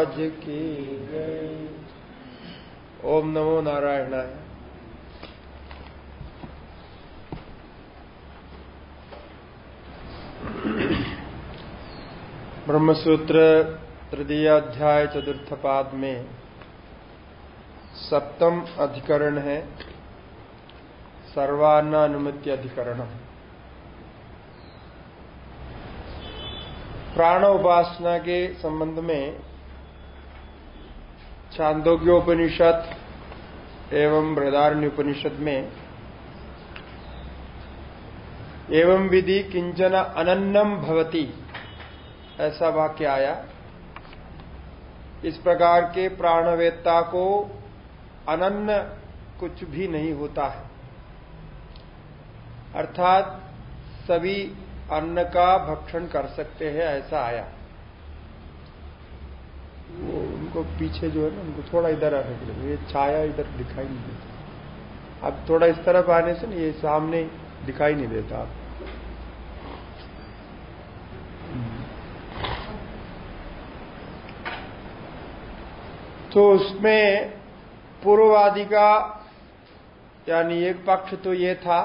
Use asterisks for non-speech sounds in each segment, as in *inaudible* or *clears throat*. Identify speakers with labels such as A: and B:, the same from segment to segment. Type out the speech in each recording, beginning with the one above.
A: महाराज की ओम नमो नारायणाय। ब्रह्मसूत्र तृतीय अध्याय चतुर्थ पाद में सप्तम अधिकरण है सर्वान्न अनुमति अधिकरण प्राण उपासना के संबंध में छांदोग्योपनिषद एवं बृदारण्य उपनिषद में एवं विधि किंचन अनन्नम भवती, ऐसा वाक्य आया। इस प्रकार के प्राणवेत्ता को अनन्न कुछ भी नहीं होता है। अर्थात सभी अन्न का भक्षण कर सकते हैं, ऐसा आया। उनको पीछे जो है ना, उनको थोड़ा इधर आने के लिए, ये छाया इधर दिखाई नहीं देता। अब थोड़ा इस तरफ़ आने से ना, ये सामने दिखाई नहीं देता। आप तो उसमें पूर्ववादी का, यानी एक पक्ष तो ये था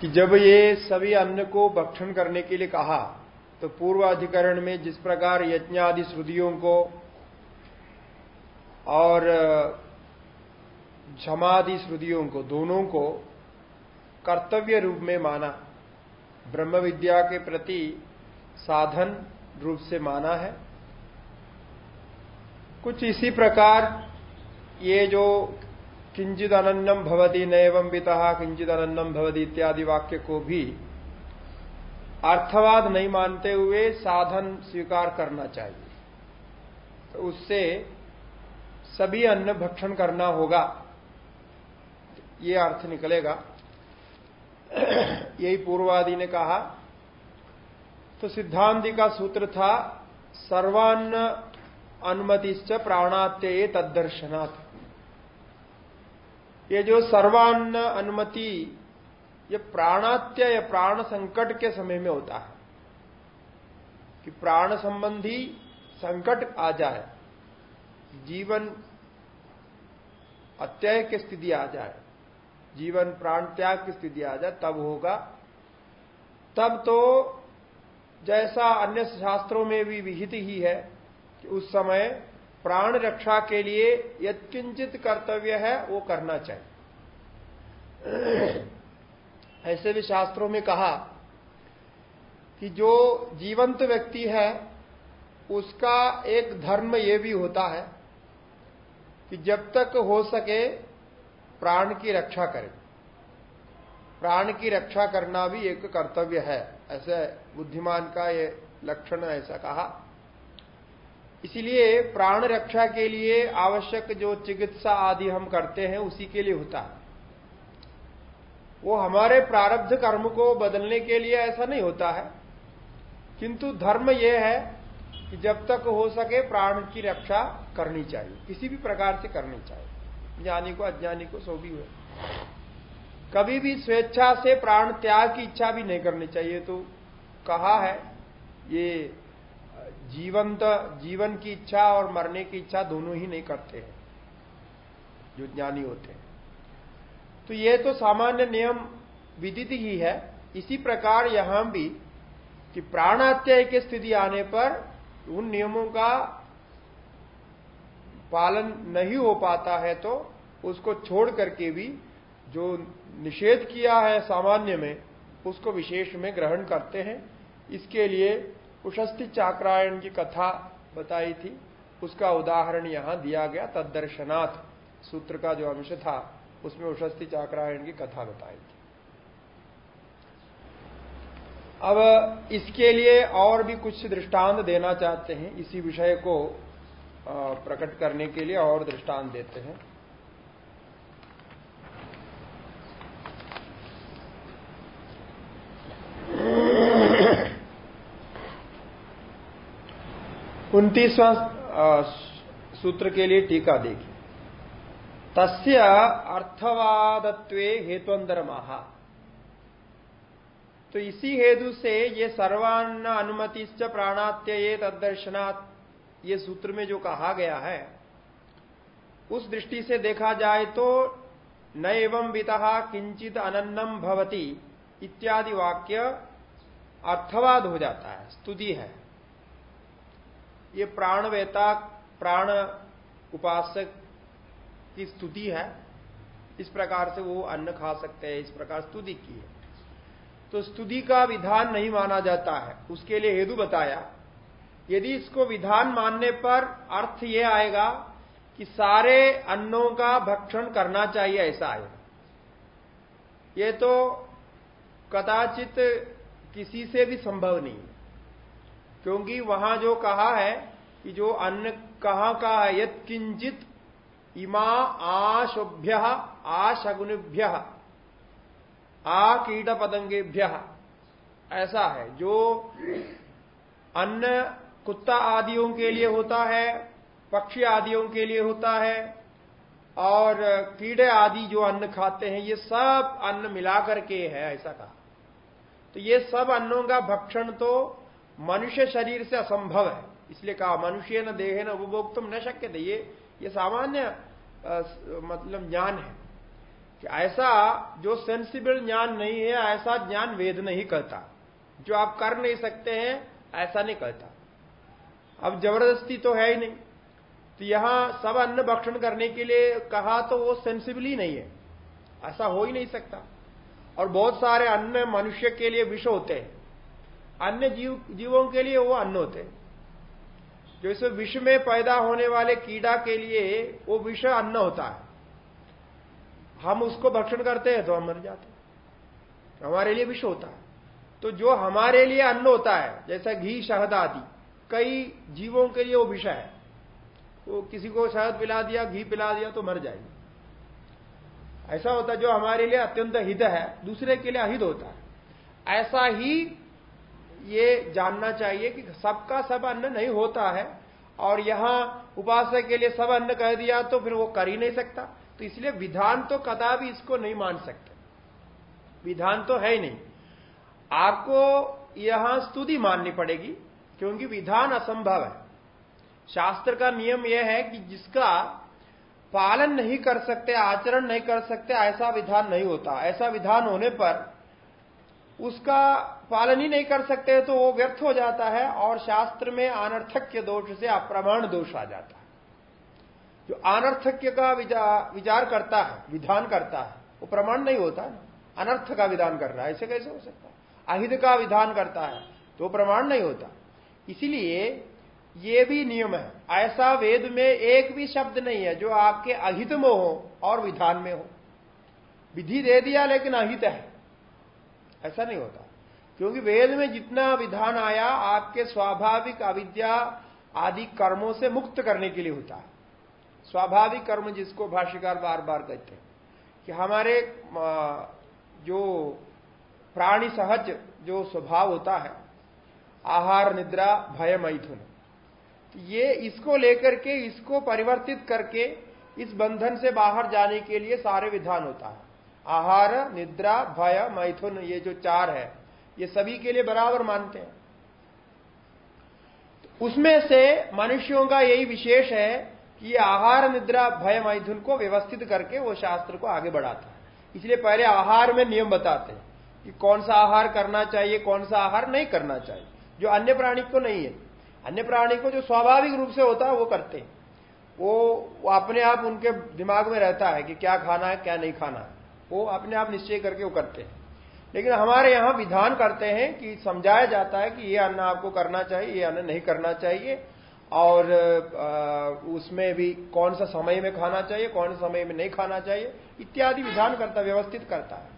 A: कि जब ये सभी अन्न को भक्षण करने के लिए कहा तो पूर्वाधिकरण में जिस प्रकार यज्ञ आदि श्रुतियों को और झमादि श्रुतियों को, दोनों को कर्तव्य रूप में माना, ब्रह्म विद्या के प्रति साधन रूप से माना है। कुछ इसी प्रकार ये जो किंचित अनन्नम भवती नैवम किंचित अनन्नम भवती इत्यादि वाक्य को भी अर्थवाद नहीं मानते हुए साधन स्वीकार करना चाहिए। तो उससे सभी अन्न भक्षण करना होगा। ये अर्थ निकलेगा। यही पूर्वादि ने कहा तो सिद्धांति का सूत्र था, सर्वान्न अनुमतिश्च प्राणात्यय तदर्शनाथ ये जो सर्वान्न अनुमति ये प्राणात्यय, प्राण संकट के समय में होता है। कि प्राण संबंधी संकट आ जाए, जीवन अत्यय की स्थिति आ जाए, जीवन प्राण त्याग की स्थिति आ जाए, तब होगा। तब तो जैसा अन्य शास्त्रों में भी विहित ही है कि उस समय प्राण रक्षा के लिए यत्किंचित कर्तव्य है, वो करना चाहिए। ऐसे भी शास्त्रों में कहा कि जो जीवंत व्यक्ति है, उसका एक धर्म ये भी होता है कि जब तक हो सके प्राण की रक्षा करे। प्राण की रक्षा करना भी एक कर्तव्य है, ऐसे बुद्धिमान का ये लक्षण ऐसा कहा। इसलिए प्राण रक्षा के लिए आवश्यक जो चिकित्सा आदि हम करते हैं, उसी के लिए होता है। वो हमारे प्रारब्ध कर्म को बदलने के लिए ऐसा नहीं होता है। किंतु धर्म यह है कि जब तक हो सके प्राण की रक्षा करनी चाहिए। किसी भी प्रकार से करनी चाहिए। ज्ञानी को, अज्ञानी को, सो भी हुए। कभी भी स्वेच्छा से प्राण त्याग की इच्छा भी नहीं करनी चाहिए। तो कहा है, ये जीवंत, जीवन की इच्छा और मरने की इच्छा दोनों ही नहीं करते हैं, जो ज्ञानी होते हैं। तो ये तो सामान्य नियम विदित ही है। इसी प्रकार यहाँ भी कि प्राणात्यय की स्थिति आने पर उन नियमों का पालन नहीं हो पाता है तो उसको छोड़ करके भी जो निषेध किया है सामान्य में, उसको विशेष में ग्रहण करते हैं। इसके लिए उशस्ति चाक्रायण की कथा बताई थी। उसका उदाहरण यहाँ दिया गया तदर्शनाथ सूत्र का जो अंश था। उसमें उशस्ति चाक्रायण की कथा बताई थी। अब इसके लिए और भी कुछ दृष्टांत देना चाहते हैं। इसी विषय को प्रकट करने के लिए और दृष्टांत देते हैं। उन्तीसवां सूत्र के लिए टीका देखिए। तस्य अर्थवादत्वे हेतुअंदर महा तो इसी हेतु से ये सर्वान्न अनुमति प्राणात्यये तदर्शनात् ये सूत्र में जो कहा गया है, उस दृष्टि से देखा जाए तो न एवं विता किंचित अनन्नम भवती इत्यादि वाक्य अर्थवाद हो जाता है, स्तुति है। ये प्राणवेता, प्राण उपासक की स्तुति है, इस प्रकार से वो अन्न खा सकते हैं, इस प्रकार स्तुति की है। तो स्तुति का विधान नहीं माना जाता है। उसके लिए हेतु बताया, यदि इसको विधान मानने पर अर्थ यह आएगा कि सारे अन्नों का भक्षण करना चाहिए, ऐसा आएगा। ये तो कदाचित किसी से भी संभव नहीं है, क्योंकि वहाँ जो कहा है कि जो अन्न कहाँ का है यद किंचित इमा आशुभ्य, आशगुनिभ्य, आ पतंगेभ्य ऐसा है, जो अन्न कुत्ता आदियों के लिए होता है, पक्षी आदियों के लिए होता है, और कीड़े आदि जो अन्न खाते हैं, ये सब अन्न मिलाकर के है, ऐसा कहा। तो ये सब अन्नों का भक्षण तो मनुष्य शरीर से असंभव है। इसलिए कहा, मनुष्य न देहे न उपभोग तुम न शक्य थे ये ये सामान्य मतलब ज्ञान है। कि ऐसा जो सेंसिबल ज्ञान नहीं है, ऐसा ज्ञान वेद नहीं कहता जो आप कर नहीं सकते हैं, ऐसा नहीं कहता अब ज़बरदस्ती तो है ही नहीं। तो यहाँ सब अन्न भक्षण करने के लिए कहा तो वो सेंसिबल ही नहीं है। ऐसा हो ही नहीं सकता। और बहुत सारे अन्न मनुष्य के लिए विष होते हैं। अन्य जीव, जीवों के लिए वो अन्न होते हैं। जो इस विष में पैदा होने वाले कीड़ा के लिए वो विष अन्न होता है। हम उसको भक्षण करते हैं तो हम मर जाते हैं। हमारे लिए विष होता है। तो जो हमारे लिए अन्न होता है, जैसा घी, शहद आदि, कई जीवों के लिए वो विष है। वो किसी को शहद पिला दिया, घी पिला दिया तो मर जाएगी। ऐसा होता है, जो हमारे लिए अत्यंत हित है, दूसरे के लिए अहित होता है। ऐसा ही ये जानना चाहिए कि सबका सब अन्न नहीं होता है, और यहाँ उपासक के लिए सब अन्न कह दिया तो फिर वो कर ही नहीं सकता। तो इसलिए विधान तो कदा भी इसको नहीं मान सकते। विधान तो है ही नहीं। आपको यहाँ स्तुति माननी पड़ेगी, क्योंकि विधान असंभव है। शास्त्र का नियम यह है कि जिसका पालन नहीं कर सकते, आचरण नहीं कर सकते, ऐसा विधान नहीं होता। ऐसा विधान होने पर उसका पालन ही नहीं कर सकते तो वो व्यर्थ हो जाता है और शास्त्र में अनर्थक्य दोष से अप्रमाण दोष आ जाता है। जो अनर्थक्य का विचार करता है, विधान करता है, वो प्रमाण नहीं होता है। अनर्थ का विधान कर रहा है, ऐसे कैसे हो सकता है? अहित का विधान करता है तो प्रमाण नहीं होता। इसीलिए ये भी नियम है। ऐसा वेद में एक भी शब्द नहीं है जो आपके अहित में हो और विधान में हो। विधि दे दिया लेकिन अहित है। ऐसा नहीं होता। क्योंकि वेद में जितना विधान आया, आपके स्वाभाविक अविद्या आदि कर्मों से मुक्त करने के लिए होता है। स्वाभाविक कर्म जिसको भाष्यकार बार बार कहते हैं कि हमारे जो प्राणी सहज जो स्वभाव होता है, आहार, निद्रा, भय, मैथुन तो ये इसको लेकर के, इसको परिवर्तित करके, इस बंधन से बाहर जाने के लिए सारे विधान होता है। आहार निद्रा भय मैथुन ये जो चार है ये सभी के लिए बराबर मानते हैं। तो उसमें से मनुष्यों का यही विशेष है कि आहार निद्रा भय मैथुन को व्यवस्थित करके वो शास्त्र को आगे बढ़ाता है। इसलिए पहले आहार में नियम बताते हैं कि कौन सा आहार करना चाहिए कौन सा आहार नहीं करना चाहिए। जो अन्य प्राणी को नहीं है। अन्य प्राणी को जो स्वाभाविक रूप से होता है वो करते हैं। वो, वो अपने आप उनके दिमाग में रहता है कि क्या खाना है क्या नहीं खाना है। वो अपने आप निश्चय करके वो करते हैं। लेकिन हमारे यहाँ विधान करते हैं कि समझाया जाता है कि ये अन्न आपको करना चाहिए, ये अन्न नहीं करना चाहिए, और उसमें भी कौन सा समय में खाना चाहिए, कौन सा समय में नहीं खाना चाहिए, इत्यादि विधान करता, व्यवस्थित करता है।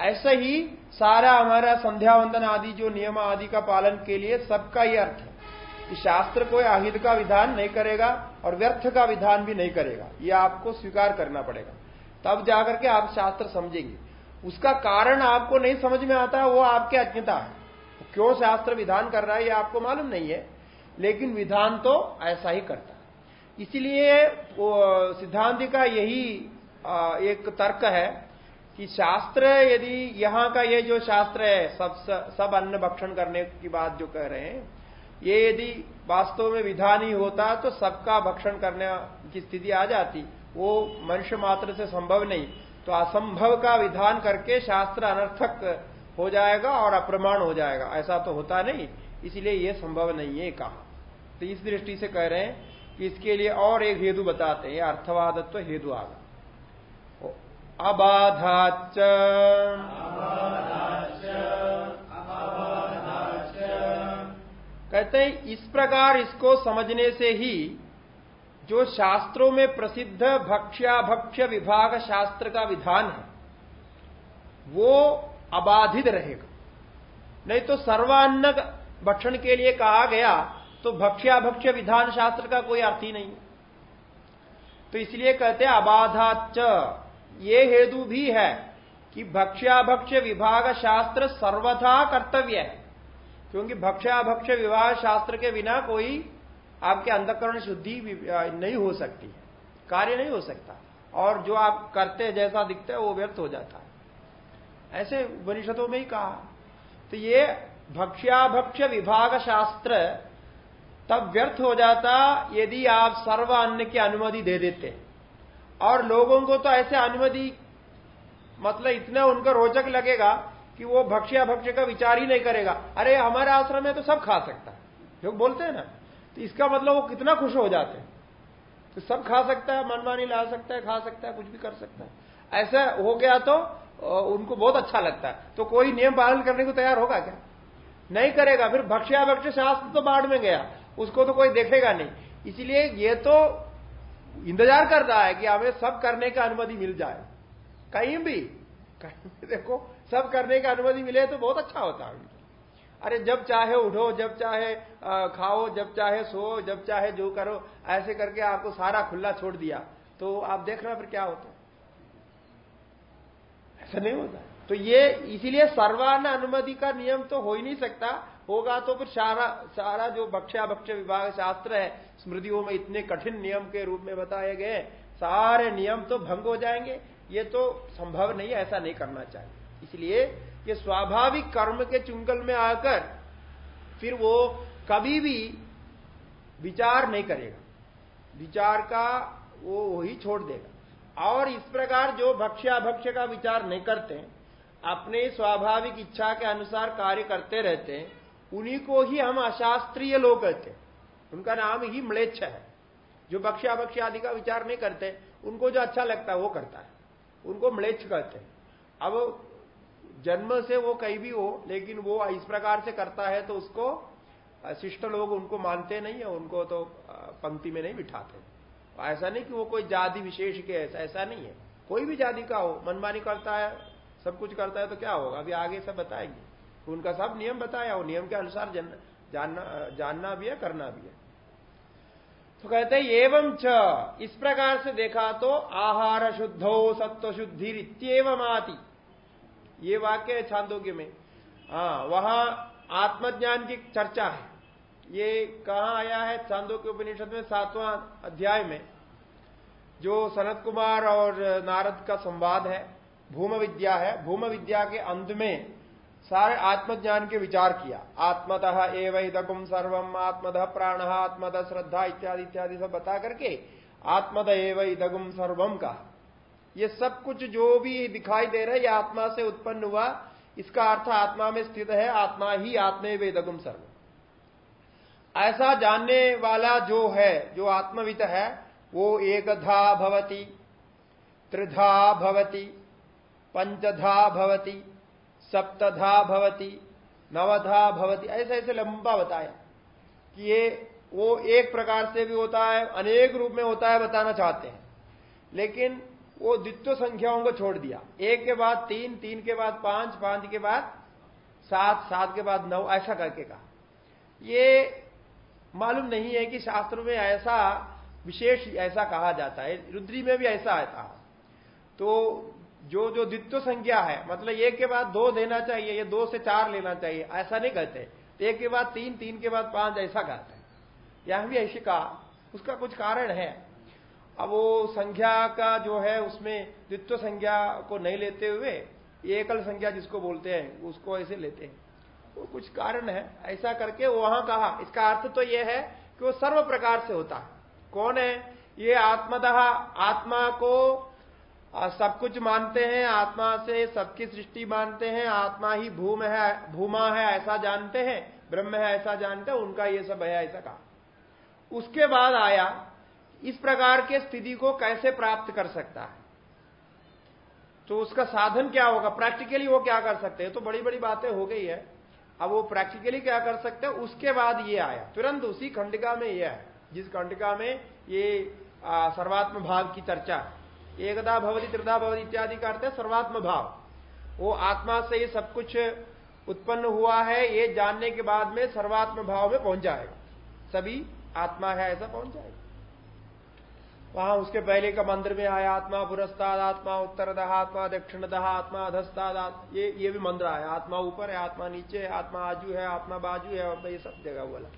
A: ऐसा ही सारा हमारा संध्या वंदन आदि, जो नियम आदि का पालन के लिए सबका ही अर्थ है कि शास्त्र कोई अहित का विधान नहीं करेगा और व्यर्थ का विधान भी नहीं करेगा। ये आपको स्वीकार करना पड़ेगा। तब जाकर के आप शास्त्र समझेंगे। उसका कारण आपको नहीं समझ में आता, वो आपके अज्ञता है। क्यों शास्त्र विधान कर रहा है, ये आपको मालूम नहीं है, लेकिन विधान तो ऐसा ही करता है। इसलिए सिद्धांत का यही एक तर्क है कि शास्त्र, यदि यहाँ का ये जो शास्त्र है, सब सब अन्न भक्षण करने की बात जो कह रहे हैं, ये यदि वास्तव में विधान ही होता तो सबका भक्षण करने की स्थिति आ जाती। वो मनुष्य मात्र से संभव नहीं। तो असंभव का विधान करके शास्त्र अनर्थक हो जाएगा और अप्रमाण हो जाएगा। ऐसा तो होता नहीं, इसलिए ये संभव नहीं है कहा। तो इस दृष्टि से कह रहे हैं कि इसके लिए और एक हेतु बताते हैं, अर्थवादत्व तो हेतु आगा अबाधाच कहते हैं, इस प्रकार इसको समझने से ही जो शास्त्रों में प्रसिद्ध भक्ष्याभक्ष्य विभाग शास्त्र का विधान है, वो अबाधित रहेगा। नहीं तो सर्वान्न भक्षण के लिए कहा गया तो भक्ष्याभक्ष्य विधान शास्त्र का कोई अर्थ ही नहीं तो इसलिए कहते हैं अबाधाच ये हेतु भी है कि भक्ष्याभक्ष्य विभाग शास्त्र सर्वथा कर्तव्य है, क्योंकि भक्ष्याभक्ष्य विभाग शास्त्र के बिना कोई आपके अंधकरण शुद्धि नहीं हो सकती कार्य नहीं हो सकता। और जो आप करते जैसा दिखता है, वो व्यर्थ हो जाता है। ऐसे उपनिषदों में ही कहा। तो ये भक्ष्याभक्ष्य विभाग शास्त्र तब व्यर्थ हो जाता यदि आप सर्व अन्न की अनुमति दे देते। और लोगों को तो ऐसे अनुमति मतलब इतना उनका रोचक लगेगा कि वो भक्ष्या भक्ष्य का विचार ही नहीं करेगा। अरे, हमारे आश्रम में तो सब खा सकता है। लोग बोलते हैं ना तो इसका मतलब वो कितना खुश हो जाते हैं। तो सब खा सकता है मनमानी ला सकता है, खा सकता है, कुछ भी कर सकता है। ऐसा हो गया तो उनको बहुत अच्छा लगता है। तो कोई नियम पालन करने को तैयार होगा क्या? नहीं करेगा, फिर भक्ष्या भक्ष्य शास्त्र तो बाढ़ में गया। उसको तो कोई देखेगा नहीं। इसलिए ये तो इंतज़ार कर रहा है कि हमें सब करने का अनुमति मिल जाए। कहीं भी कहीं भी देखो, सब करने की अनुमति मिले तो बहुत अच्छा होता है। अरे जब चाहे उठो, जब चाहे खाओ, जब चाहे सो, जब चाहे जो करो, ऐसे करके आपको सारा खुला छोड़ दिया। तो आप देख रहे हो फिर क्या होता ऐसा नहीं होता। तो ये इसीलिए सर्वान अनुमति का नियम तो हो ही नहीं सकता। होगा तो फिर सारा सारा जो भक्ष्या भक्ष्य विभाग शास्त्र है, स्मृतियों में इतने कठिन नियम के रूप में बताए गए सारे नियम तो भंग हो जाएँगे। ये तो संभव नहीं ऐसा नहीं करना चाहिए। इसलिए ये स्वाभाविक कर्म के चुंगल में आकर फिर वो कभी भी विचार नहीं करेगा। विचार का वो वही छोड़ देगा। और इस प्रकार जो भक्ष्या का विचार नहीं करते, अपने स्वाभाविक इच्छा के अनुसार कार्य करते रहते हैं उन्हीं को ही हम अशास्त्रीय लोग कहते हैं। उनका नाम ही मलेच्छ है। जो बक्ष्या आदि का विचार नहीं करते, उनको जो अच्छा लगता है, वो करता है। उनको मलेच्छ कहते हैं। अब जन्म से वो कहीं भी हो लेकिन वो इस प्रकार से करता है तो उसको शिष्ट लोग उनको मानते नहीं है उनको तो पंक्ति में नहीं बिठाते ऐसा नहीं कि वो कोई जाति विशेष के ऐसा ऐसा नहीं है। कोई भी जाति का हो मनमानी करता है सब कुछ करता है तो क्या होगा? अभी आगे सब बताएँगे। उनका सब नियम बताया वो नियम के अनुसार जन, जानना जानना भी है करना भी है। तो कहते हैं एवं च इस प्रकार से देखा तो आहार शुद्धो सत्व शुद्धि इतम आती ये वाक्य है छांदोग्य में। हाँ वहाँ आत्मज्ञान की चर्चा है। ये कहा आया है? छांदोग्य उपनिषद में सातवां अध्याय में। जो सनत कुमार और नारद का संवाद है, भूम विद्या है। भूम विद्या के अंत में सारे आत्मज्ञान के विचार किया। आत्मतः एव सर्वम आत्मद प्राण, आत्मद श्रद्धा इत्यादि इत्यादि सब बता करके आत्मद एव सर्वम का ये सब कुछ जो भी दिखाई दे रहा है, ये आत्मा से उत्पन्न हुआ, इसका अर्थ आत्मा में स्थित है, आत्मा ही आत्मे वेदगुम सर्व ऐसा जानने वाला जो है, जो आत्मवित है, वो एकधा भवती, त्रिधा भवती, पंचधा भवती, सप्तधा भवती, नवधा भवती, ऐसे ऐसे लंबा बताया कि ये, वो एक प्रकार से भी होता है, अनेक रूप में होता है, बताना चाहते हैं। लेकिन वो द्वित्व संख्याओं को छोड़ दिया। एक के बाद तीन तीन के बाद पाँच पाँच के बाद सात सात के बाद नौ, ऐसा करके कहा। ये मालूम नहीं है कि शास्त्र में ऐसा विशेष ऐसा कहा जाता है। रुद्री में भी ऐसा आता तो जो जो द्वित्व संख्या है मतलब एक के बाद दो देना चाहिए ये दो से चार लेना चाहिए, ऐसा नहीं कहते एक के बाद तीन तीन के बाद पाँच, ऐसा कहते हैं। यहाँ भी ऐसे कहा। उसका कुछ कारण है। अब वो संख्या का जो है, उसमें द्वित्व संख्या को नहीं लेते हुए, एकल संख्या जिसको बोलते हैं, उसको ऐसे लेते हैं। वो कुछ कारण है। ऐसा करके वहाँ कहा। इसका अर्थ तो यह है कि वो सर्व प्रकार से होता है। कौन है? ये आत्मदह आत्मा को सब कुछ मानते हैं, आत्मा से सबकी सृष्टि मानते हैं, आत्मा ही भूम है, भूमा है, ऐसा जानते हैं, ब्रह्म है, ऐसा जानते हैं, उनका ये सब है, ऐसा कहा। उसके बाद आया इस प्रकार के स्थिति को कैसे प्राप्त कर सकता है? तो उसका साधन क्या होगा? प्रैक्टिकली वो क्या कर सकते हैं? तो बड़ी बड़ी बातें हो गई है। अब वो प्रैक्टिकली क्या कर सकते हैं? उसके बाद ये आया। तुरंत उसी खंडिका में यह है जिस खंडिका में ये सर्वात्म भाव की चर्चा। एकदा भवती, त्रिदा भवती इत्यादि का अर्थ है सर्वात्म भाव। वो आत्मा से ये सब कुछ उत्पन्न हुआ है, ये जानने के बाद में सर्वात्म भाव में पहुँच जाएगा। सभी आत्मा है, ऐसा पहुँच जाएगा। वहाँ उसके पहले का मंत्र में आया, आत्मा पुरस्ताद, आत्मा उत्तर दहा आत्मा दक्षिण दहा आत्मा अधस्ताद ये ये भी मंत्र आया। आत्मा ऊपर है, आत्मा नीचे है, आत्मा आजू है, आत्मा बाजू है ये सब जगह बोला।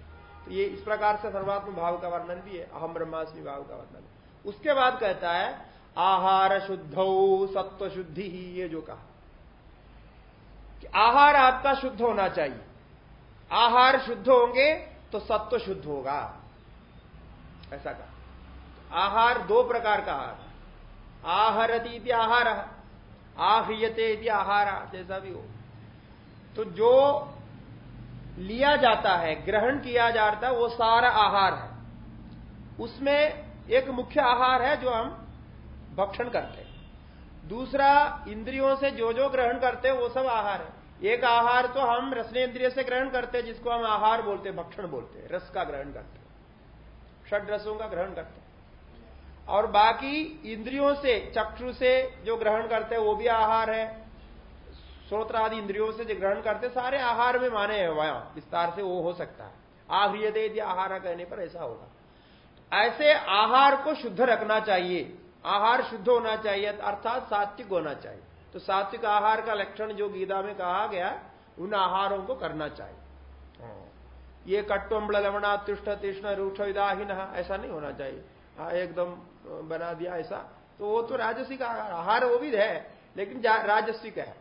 A: तो ये इस प्रकार से सर्वात्म भाव का वर्णन भी है, अहम ब्रह्मास्मि भाव का वर्णन। उसके बाद कहता है, आहार शुद्ध सत्व शुद्धि ही, ये जो कहा। कि आहार आपका शुद्ध होना चाहिए। आहार शुद्ध होंगे तो सत्व शुद्ध होगा। ऐसा कहा। आहार दो प्रकार का आहार आहरती आहार, आह्रियते आहार, जैसा भी हो। तो जो लिया जाता है, ग्रहण किया जाता है, वो सारा आहार है। उसमें एक मुख्य आहार है जो हम भक्षण करते हैं। दूसरा, इंद्रियों से जो जो ग्रहण करते हैं, वो सब आहार है। एक आहार तो हम रसनेन्द्रिय से ग्रहण करते हैं, जिसको हम आहार बोलते हैं, भक्षण बोलते हैं, रस का ग्रहण करते हैं। षड रसों का ग्रहण करते हैं। और बाकी इंद्रियों से, चक्षु से जो ग्रहण करते हैं, वो भी आहार है। श्रोत्र आदि इंद्रियों से जो ग्रहण करते सारे आहार में माने हैं वहाँ। विस्तार से वो हो सकता है। आहृय दे आहार कहने पर ऐसा होगा। ऐसे आहार को शुद्ध रखना चाहिए। आहार शुद्ध होना चाहिए, अर्थात सात्विक होना चाहिए। तो सात्विक आहार का लक्षण जो गीता में कहा गया, उन आहारों को करना चाहिए। ये कट्टम्बल लवणा तुष्ट तीष्ण रूक्ष विदाहीन ऐसा नहीं होना चाहिए। हाँ एकदम बना दिया ऐसा तो वो तो राजस्विक आहार वो भी है, लेकिन राजस्विक है।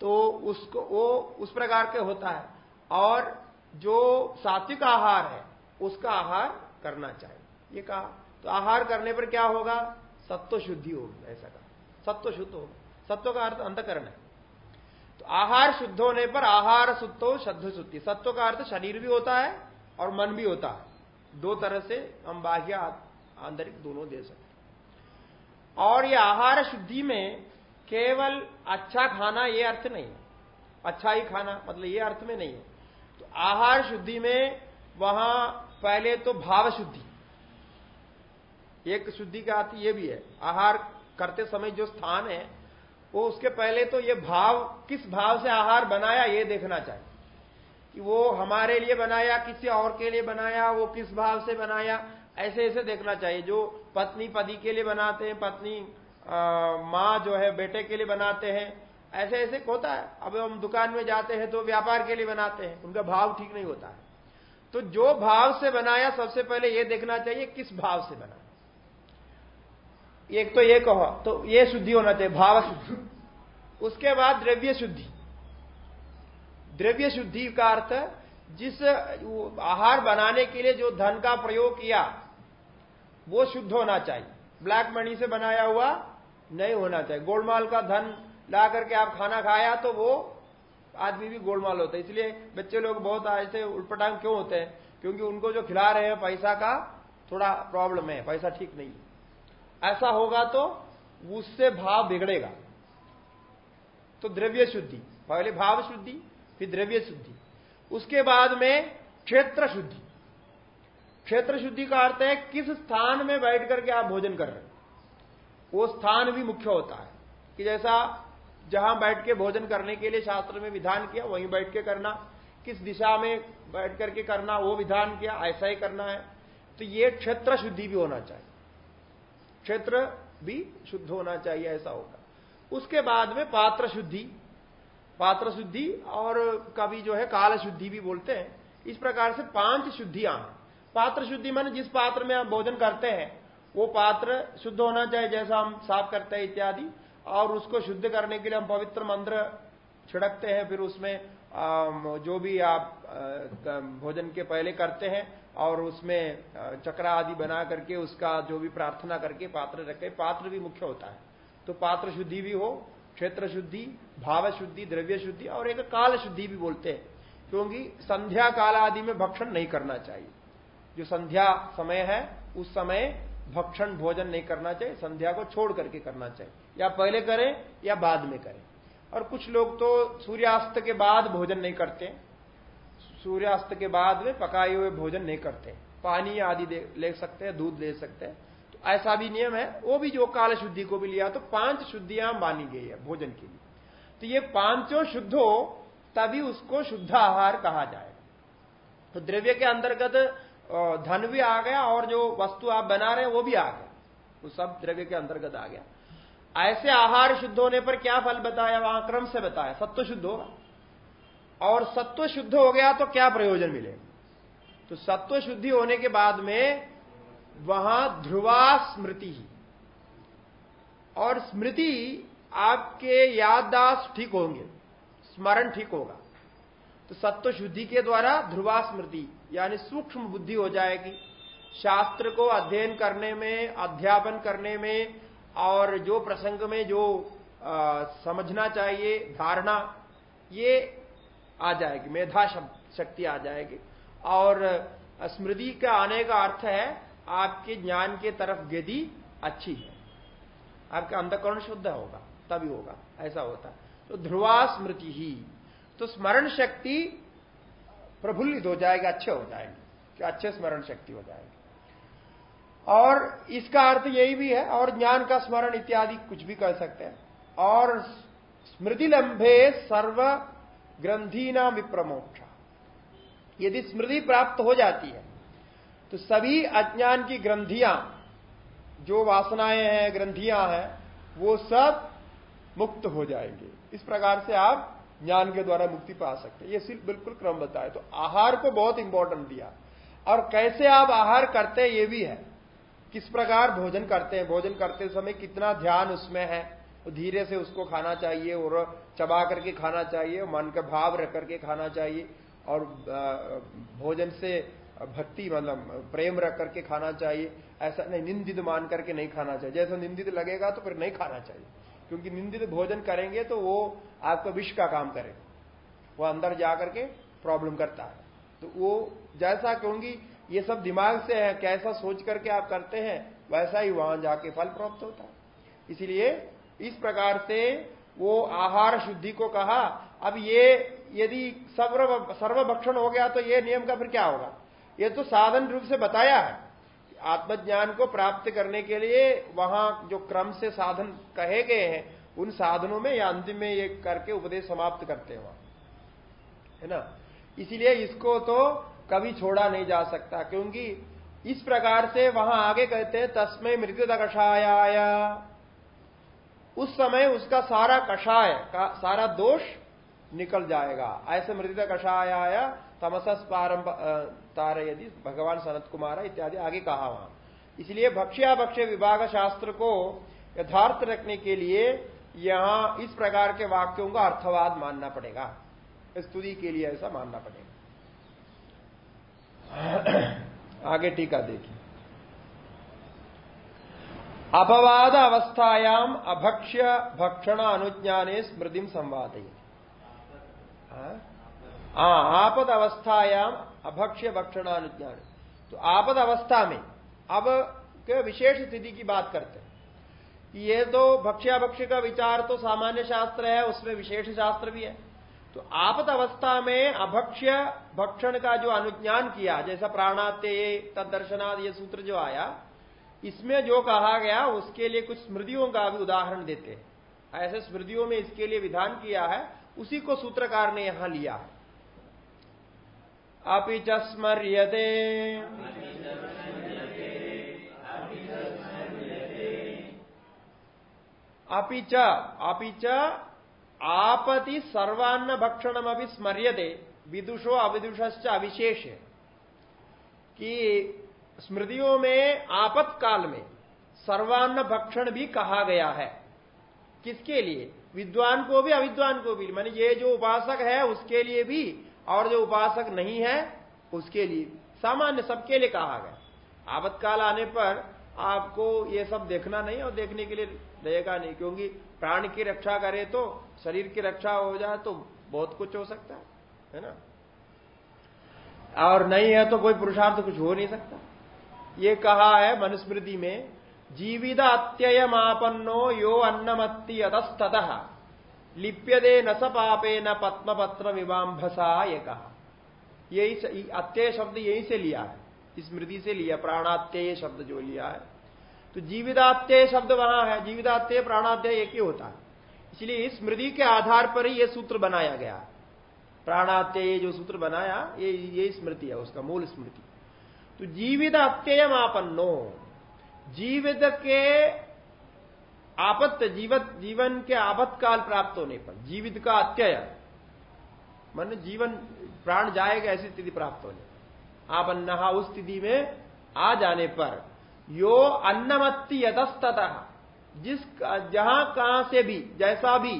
A: तो उसको, वो उस प्रकार के होता है। और जो सात्विक आहार है, उसका आहार करना चाहिए। ये कहा तो आहार करने पर क्या होगा? सत्व शुद्धि होगी, ऐसा कहा। सत्व शुद्ध होगा। सत्व का अर्थ अंतकरण है। तो आहार शुद्ध होने पर आहार शुद्ध शुद्ध शुद्धि। सत्व का अर्थ शरीर भी होता है और मन भी होता है। दो तरह से हम बाह्य आंतरिक दोनों दे सकते और ये आहार शुद्धि में केवल अच्छा खाना ये अर्थ नहीं है। अच्छा ही खाना मतलब ये अर्थ में नहीं है। तो आहार शुद्धि में वहाँ पहले तो भाव शुद्धि। एक शुद्धि का अर्थ ये भी है, आहार करते समय जो स्थान है, वो उसके पहले तो ये भाव, किस भाव से आहार बनाया ये देखना चाहिए। कि वो हमारे लिए बनाया, किसी और के लिए बनाया, वो किस भाव से बनाया ऐसे ऐसे देखना चाहिए। जो पत्नी पति के लिए बनाते हैं, पत्नी माँ जो है, बेटे के लिए बनाते हैं, ऐसे ऐसे होता है। अब हम दुकान में जाते हैं तो व्यापार के लिए बनाते हैं, उनका भाव ठीक नहीं होता है। तो जो भाव से बनाया, सबसे पहले ये देखना चाहिए किस भाव से बना। एक तो ये कहो तो ये शुद्धि होना चाहिए, भाव शुद्धि। उसके बाद द्रव्य शुद्धि। द्रव्य शुद्धि का अर्थ, जिस आहार बनाने के लिए जो धन का प्रयोग किया वो शुद्ध होना चाहिए। ब्लैक मनी से बनाया हुआ नहीं होना चाहिए। गोलमाल का धन ला करके आप खाना खाया तो वो आदमी भी गोलमाल होता है। इसलिए बच्चे लोग बहुत ऐसे उल्पटांग क्यों होते हैं? क्योंकि उनको जो खिला रहे हैं पैसा का थोड़ा प्रॉब्लम है, पैसा ठीक नहीं है। ऐसा होगा तो उससे भाव बिगड़ेगा। तो द्रव्य शुद्धि, पहले भाव शुद्धि, फिर द्रव्य शुद्धि। उसके बाद में क्षेत्र शुद्धि। क्षेत्र शुद्धि का अर्थ है किस स्थान में बैठ करके आप भोजन कर रहे हैं। वो स्थान भी मुख्य होता है कि जैसा जहाँ बैठ के भोजन करने के लिए शास्त्र में विधान किया, वहीं बैठ के करना। किस दिशा में बैठ करके करना, वो विधान किया, ऐसा ही करना है। तो ये क्षेत्र शुद्धि भी होना चाहिए। क्षेत्र भी शुद्ध होना चाहिए, ऐसा होगा। उसके बाद में पात्र शुद्धि। पात्र शुद्धि और कभी जो है, काल शुद्धि भी बोलते हैं। इस प्रकार से पाँच शुद्धियाँ पात्र शुद्धि मान जिस पात्र में हम भोजन करते हैं, वो पात्र शुद्ध होना चाहिए जैसा हम साफ़ करते हैं इत्यादि, और उसको शुद्ध करने के लिए हम पवित्र मंत्र छिड़कते हैं, फिर उसमें जो भी आप भोजन के पहले करते हैं, और उसमें चक्रा आदि बना करके उसका जो भी प्रार्थना करके पात्र रखे, पात्र भी मुख्य होता है। तो पात्र शुद्धि भी हो, क्षेत्र शुद्धि, भाव शुद्धि, द्रव्य शुद्धि, और एक काल शुद्धि भी बोलते हैं, क्योंकि संध्या काल आदि में भक्षण नहीं करना चाहिए। जो संध्या समय है, उस समय भक्षण भोजन नहीं करना चाहिए, संध्या को छोड़ करके करना चाहिए। या पहले करें या बाद में करें। और कुछ लोग तो सूर्यास्त के बाद भोजन नहीं करते सूर्यास्त के बाद में पकाए हुए भोजन नहीं करते पानी आदि ले सकते हैं, दूध ले सकते हैं। तो ऐसा भी नियम है। वो भी जो काल शुद्धि को भी लिया तो पाँच शुद्धियाँ मानी गई है भोजन के लिए। तो ये पाँचों शुद्ध हो तभी उसको शुद्ध आहार कहा जाए तो द्रव्य के अंतर्गत धन भी आ गया और जो वस्तु आप बना रहे हैं वो भी आ गया। वो सब द्रव्य के अंतर्गत आ गया। ऐसे आहार शुद्ध होने पर क्या फल बताया? वहाँ क्रम से बताया। सत्व शुद्ध होगा। और सत्व शुद्ध हो गया तो क्या प्रयोजन मिलेगा? तो सत्व शुद्धि होने के बाद में वहाँ ध्रुवा स्मृति ही। और स्मृति आपके याददाश्त ठीक होंगे। स्मरण ठीक होगा। तो सत्व शुद्धि के द्वारा ध्रुवा स्मृति यानी सूक्ष्म बुद्धि हो जाएगी। शास्त्र को अध्ययन करने में अध्यापन करने में और जो प्रसंग में जो आ, समझना चाहिए धारणा ये आ जाएगी मेधा शक्ति आ जाएगी। और स्मृति का आने का अर्थ है आपके ज्ञान के तरफ़ गति अच्छी है। आपका अंधकरण शुद्ध होगा तभी होगा ऐसा होता। तो ध्रुवा स्मृति ही। तो स्मरण शक्ति प्रफुल्लित हो जाएगा, अच्छे हो जाएँगे, कि अच्छे स्मरण शक्ति हो जाएगी। और इसका अर्थ यही भी है, और ज्ञान का स्मरण इत्यादि कुछ भी कर सकते हैं। और स्मृति लंबे सर्व ग्रंथि नाम विप्रमोक्ष। यदि स्मृति प्राप्त हो जाती है तो सभी अज्ञान की ग्रंथियाँ, जो वासनाएँ हैं, ग्रंथियाँ हैं, वो सब मुक्त हो जाएँगे। इस प्रकार से आप ज्ञान के द्वारा मुक्ति पा सकते ये सिर्फ़ बिल्कुल क्रम बताए। तो आहार को बहुत इंपॉर्टेंट दिया। और कैसे आप आहार करते हैं, ये भी है। किस प्रकार भोजन करते हैं? भोजन करते समय कितना ध्यान उसमें है? धीरे से उसको खाना चाहिए और चबा करके खाना चाहिए मन का भाव रख करके खाना चाहिए, और भोजन से भक्ति मतलब प्रेम रख करके खाना चाहिए। ऐसा नहीं, निंदित मान करके नहीं खाना चाहिए। जैसा निंदित लगेगा तो फिर नहीं खाना चाहिए। क्योंकि निंदित भोजन करेंगे तो वो आपका विष का काम करेगा वो अंदर जाकर के प्रॉब्लम करता है। तो वो जैसा क्योंकि ये सब दिमाग से है, कैसा सोच करके आप करते हैं, वैसा ही वहाँ जाके फल प्राप्त होता है। इसीलिए इस प्रकार से वो आहार शुद्धि को कहा, अब ये यदि सर्व सर्वभक्षण हो गया तो ये नियम का फिर क्या होगा? ये तो साधन रूप से बताया है। आत्मज्ञान को प्राप्त करने के लिए वहाँ जो क्रम से साधन कहे गए हैं, उन साधनों में या अंतिम में ये करके उपदेश समाप्त करते हैं है ना? इसीलिए इसको तो कभी छोड़ा नहीं जा सकता, क्योंकि इस प्रकार से वहाँ आगे कहते हैं तस्मय मृत्यु कषाया उस समय उसका सारा कषाय, का सारा दोष निकल जाएगा। ऐसे मृत्यु कषाया तमसस पारंभ तार यदि भगवान सनत कुमार इत्यादि आगे कहा वहाँ। इसलिए भक्ष्या भक्ष्य विभाग शास्त्र को यथार्थ रखने के लिए यहाँ इस प्रकार के वाक्यों का अर्थवाद मानना पड़ेगा। स्तुति के लिए ऐसा मानना पड़ेगा। *coughs* आगे टीका देखिए। अपवाद अवस्थायाम अभक्ष्य भक्षण अनुज्ञाने स्मृति संवाद हाँ आपद अवस्थायाम अभक्ष्य भक्षण अनुज्ञान तो आपद अवस्था में, अब के विशेष स्थिति की बात करते हैं। ये तो भक्ष्याभक्ष्य का विचार तो सामान्य शास्त्र है, उसमें विशेष शास्त्र भी है। तो आपद अवस्था में अभक्ष्य भक्षण का जो अनुज्ञान किया, जैसा प्राणाते, तदर्शनाद, ये सूत्र जो आया, इसमें जो कहा गया, उसके लिए कुछ स्मृतियों का भी उदाहरण देते हैं। ऐसे स्मृतियों में इसके लिए विधान किया है, उसी को सूत्रकार ने यहाँ लिया है। अपि च स्मर्यते। अपि च च आपति सर्वान्न भक्षणम अभी स्मर्यते। विदुषो अविदुष अविशेष। कि स्मृतियों में, आपत्काल में सर्वान्न भक्षण भी कहा गया है। किसके लिए? विद्वान को भी, अविद्वान को भी। मानी ये जो उपासक है, उसके लिए भी और जो उपासक नहीं है, उसके लिए। सामान्य सबके लिए कहा गया। आपत्काल आने पर आपको ये सब देखना नहीं और देखने के लिए रहेगा नहीं, क्योंकि प्राण की रक्षा करे तो शरीर की रक्षा हो जाए तो बहुत कुछ हो सकता है है ना? और नहीं है तो कोई पुरुषार्थ कुछ हो नहीं सकता। ये कहा है मनुस्मृति में जीवित अत्ययमापन्नो यो अन्नमत्ति अतस्तः लिप्यदे न स पापे न पद्म पत्र विवाम्भसा ये कहा यही अत्यय शब्द यही से लिया है। स्मृति से लिया, प्राणात्यय शब्द जो लिया है। तो जीवितात्यय शब्द वहाँ है। जीवितात्यय, प्राणात्यय एक ही होता है। इसलिए स्मृति के आधार पर ही यह सूत्र बनाया गया प्राणात्यय जो सूत्र बनाया, ये ये स्मृति है, उसका मूल स्मृति। तो जीवित अत्यय आपन्नो जीवित के आपत्त जीवत, जीवन के आपत्काल प्राप्त होने पर, जीवित का अत्यय। मन जीवन, प्राण जाएगा ऐसी स्थिति प्राप्त होने आप अन्ना उस स्थिति में आ जाने पर, यो अन्नमत्ति यतस्तः जिस जहाँ, कहाँ से भी, जैसा भी,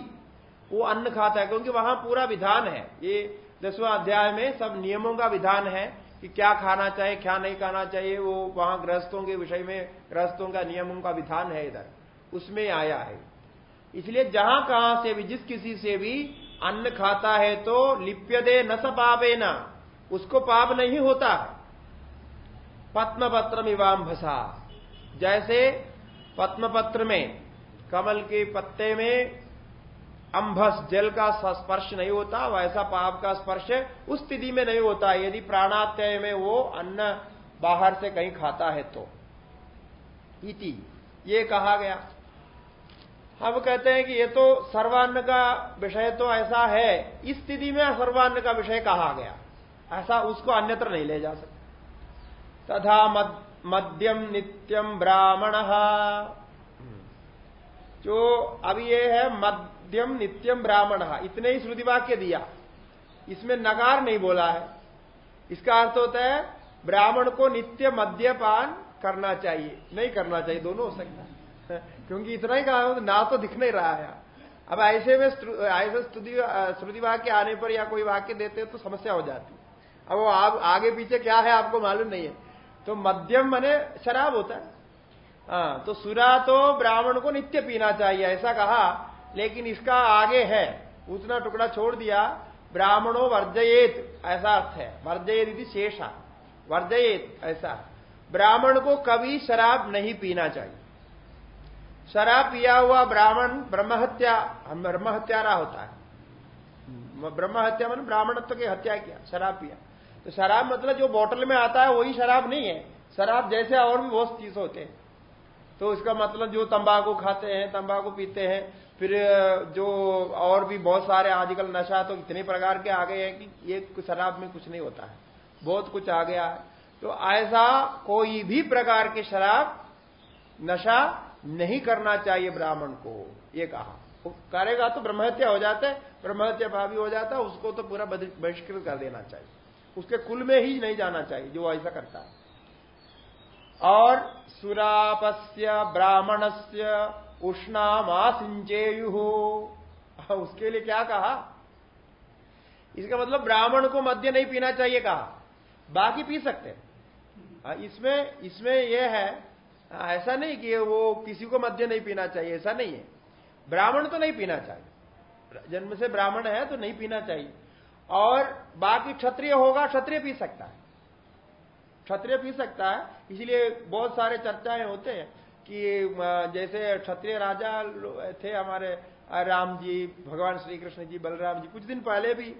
A: वो अन्न खाता है, क्योंकि वहाँ पूरा विधान है। ये दसवां अध्याय में सब नियमों का विधान है कि क्या खाना चाहिए, क्या नहीं खाना चाहिए, वो वहाँ गृहस्थों के विषय में गृहस्थों का नियमों का विधान है इधर। उसमें आया है। इसलिए जहाँ कहाँ से भी, जिस किसी से भी अन्न खाता है तो लिप्यदे न सपावे न उसको पाप नहीं होता। पत्म पत्र इवाम भसा। जैसे पत्म पत्र में, कमल के पत्ते में अंभस, जल का स्पर्श नहीं होता, वैसा पाप का स्पर्श उस स्थिति में नहीं होता। यदि प्राणात्यय में वो अन्न बाहर से कहीं खाता है तो। इति, ये कहा गया। अब कहते हैं कि ये तो सर्वान्न का विषय तो ऐसा है, इस स्थिति में सर्वान्न का विषय कहा गया। ऐसा उसको अन्यत्र नहीं ले जा सकता। तथा मध्यम नित्यम ब्राह्मण। जो अब ये है मध्यम नित्यम ब्राह्मण। इतने ही श्रुति वाक्य दिया। इसमें नकार नहीं बोला है। इसका अर्थ होता है, ब्राह्मण को नित्य मद्यपान करना चाहिए। नहीं करना चाहिए, दोनों हो सकता है। क्योंकि इतना ही कहा ना तो दिख नहीं रहा है। अब ऐसे में ऐसे श्रुति वाक्य आने पर या कोई वाक्य देते तो समस्या हो जाती अब वो आप, आगे पीछे क्या है आपको मालूम नहीं है। तो मध्यम मने शराब होता है। हाँ तो सुरा तो ब्राह्मण को नित्य पीना चाहिए, ऐसा कहा। लेकिन इसका आगे है। उतना टुकड़ा छोड़ दिया, ब्राह्मणों वर्जयेत, ऐसा अर्थ है। वर्जयेत यदि शेषा। वर्जयेत, ऐसा। ब्राह्मण को कभी शराब नहीं पीना चाहिए। शराब पिया हुआ ब्राह्मण ब्रह्महत्या हम ब्रह्म हत्यारा होता है। ब्रह्म हत्या मन ब्राह्मणत्व की हत्या किया, शराब पिया। तो शराब मतलब जो बोतल में आता है, वही शराब नहीं है। शराब जैसे और भी बहुत चीज़ होते हैं। तो इसका मतलब जो तंबाकू खाते हैं, तंबाकू पीते हैं, फिर जो और भी बहुत सारे आजकल नशा तो इतने प्रकार के आ गए हैं कि ये शराब में कुछ नहीं होता है। बहुत कुछ आ गया है। तो ऐसा कोई भी प्रकार के शराब, नशा नहीं करना चाहिए ब्राह्मण को ये कहा। करेगा तो ब्रह्महत्या हो जाता है ब्रह्महत्या भावी हो जाता है उसको तो पूरा बहिष्कृत कर देना चाहिए। उसके कुल में ही नहीं जाना चाहिए जो ऐसा करता है। और सुरापस्य ब्राह्मणस्य उष्णा मासिंचेयु उसके लिए क्या कहा? इसका मतलब ब्राह्मण को मद्य नहीं पीना चाहिए कहा। बाकी पी सकते हैं। हाँ, इसमें इसमें यह है हाँ, ऐसा नहीं कि वो किसी को मध्य नहीं पीना चाहिए, ऐसा नहीं है। ब्राह्मण तो नहीं पीना चाहिए। जन्म से ब्राह्मण है तो नहीं पीना चाहिए। और बाकी क्षत्रिय होगा, क्षत्रिय पी सकता है। क्षत्रिय पी सकता है, इसलिए बहुत सारे चर्चाएँ होते हैं कि जैसे क्षत्रिय राजा थे हमारे राम जी, भगवान श्री कृष्ण जी, बलराम जी, कुछ दिन पहले भी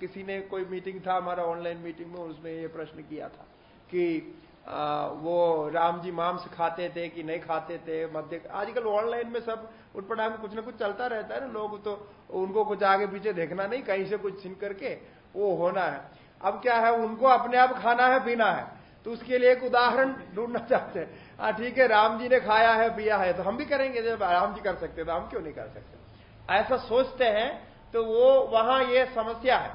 A: किसी ने कोई मीटिंग था, हमारा ऑनलाइन मीटिंग में उसमें ये प्रश्न किया था कि वो राम जी मांस खाते थे कि नहीं खाते थे मध्य आजकल ऑनलाइन में सब उठपटांग में कुछ ना कुछ चलता रहता है ना लोग तो उनको कुछ आगे पीछे देखना नहीं कहीं से कुछ सुन करके वो होना है। अब क्या है उनको अपने आप खाना है पीना है। तो उसके लिए एक उदाहरण ढूंढना चाहते हैं। हाँ ठीक है राम जी ने खाया है पिया है तो हम भी करेंगे जब राम जी कर सकते तो हम क्यों नहीं कर सकते? ऐसा सोचते हैं तो वो वहाँ ये समस्या है।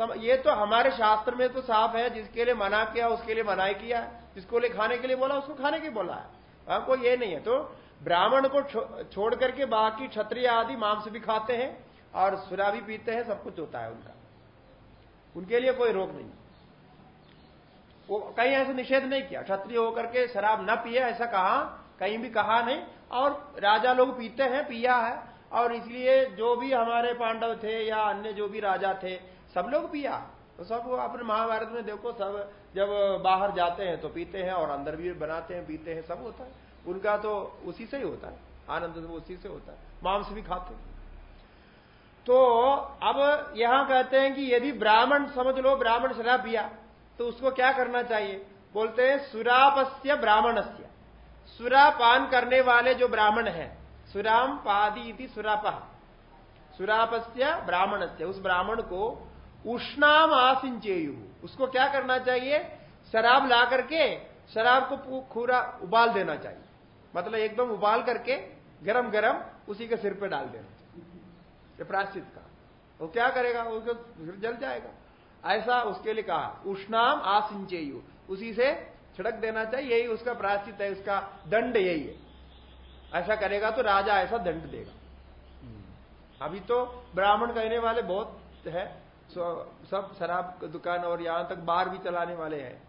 A: सम, ये तो हमारे शास्त्र में तो साफ़ है जिसके लिए मना किया उसके लिए मनाई किया जिसको ले खाने के लिए बोला उसको खाने के बोला है। वहाँ कोई ये नहीं है। तो ब्राह्मण को छो, छोड़ करके बाकी क्षत्रिय आदि मांस भी खाते हैं और सुरा भी पीते हैं सब कुछ होता है उनका। उनके लिए कोई रोक नहीं। वो कहीं ऐसे निषेध नहीं किया। क्षत्रिय होकर के शराब न पिए ऐसा कहा कहीं भी कहा नहीं। और राजा लोग पीते हैं पिया है। और इसलिए जो भी हमारे पांडव थे या अन्य जो भी राजा थे सब लोग पिया। तो सब अपने महाभारत में देखो सब जब बाहर जाते हैं तो पीते हैं और अंदर भी बनाते हैं, पीते हैं, सब होता है। उनका तो उसी से ही होता है। आनंद तो उसी से होता है। मांस भी खाते हैं। तो अब यहाँ कहते हैं कि यदि ब्राह्मण, समझ लो ब्राह्मण शराब पिया तो उसको क्या करना चाहिए? बोलते हैं, सुरापस्य ब्राह्मणस्य। सुरा पान करने वाले जो ब्राह्मण है, सुराम पादी इति सुराप। सुरापस्य ब्राह्मणस्य, उस ब्राह्मण को उष्णाम आसिंचेयु उसको क्या करना चाहिए? शराब ला करके शराब को खूरा उबाल देना चाहिए। मतलब एकदम उबाल करके गरम गरम उसी के सिर पे डाल देना ये प्राश्चित का वो क्या करेगा? उसको जल जाएगा। ऐसा उसके लिए कहा। उष्णाम आसिंचेयु। उसी से छिड़क देना चाहिए। यही उसका प्राश्चित है। उसका दंड यही है। ऐसा करेगा तो राजा ऐसा दंड देगा। अभी तो ब्राह्मण कहने वाले बहुत है। सब शराब दुकान और यहाँ तक बार भी चलाने वाले हैं।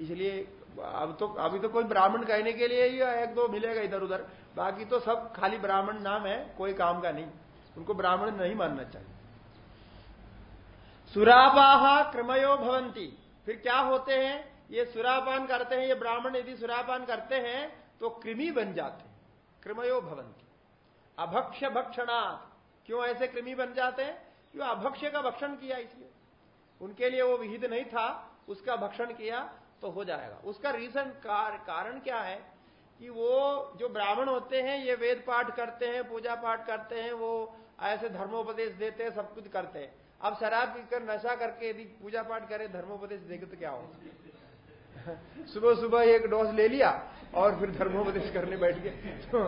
A: इसलिए अब तो अभी तो कोई ब्राह्मण कहने के लिए ही एक दो मिलेगा इधर उधर। बाकी तो सब खाली ब्राह्मण नाम है, कोई काम का नहीं। उनको ब्राह्मण नहीं मानना चाहिए। सुरापाहा क्रमयो भवंती फिर क्या होते हैं? ये सुरापान करते हैं, ये ब्राह्मण यदि सुरापान करते हैं तो कृमि बन जाते क्रमयो भवंती अभक्ष भक्षणा क्यों ऐसे कृमि बन जाते हैं? क्यों अभक्ष्य का भक्षण किया इसलिए। उनके लिए वो विहित नहीं था उसका भक्षण किया तो हो जाएगा। उसका रीजन कार, कारण क्या है कि वो जो ब्राह्मण होते हैं ये वेद पाठ करते हैं पूजा पाठ करते हैं वो ऐसे धर्मोपदेश देते हैं सब कुछ करते हैं। अब शराब पीकर नशा करके यदि पूजा पाठ करे धर्मोपदेश देखे तो क्या हो *laughs* सुबह सुबह एक डोज ले लिया और फिर धर्मोपदेश करने बैठ गए। तो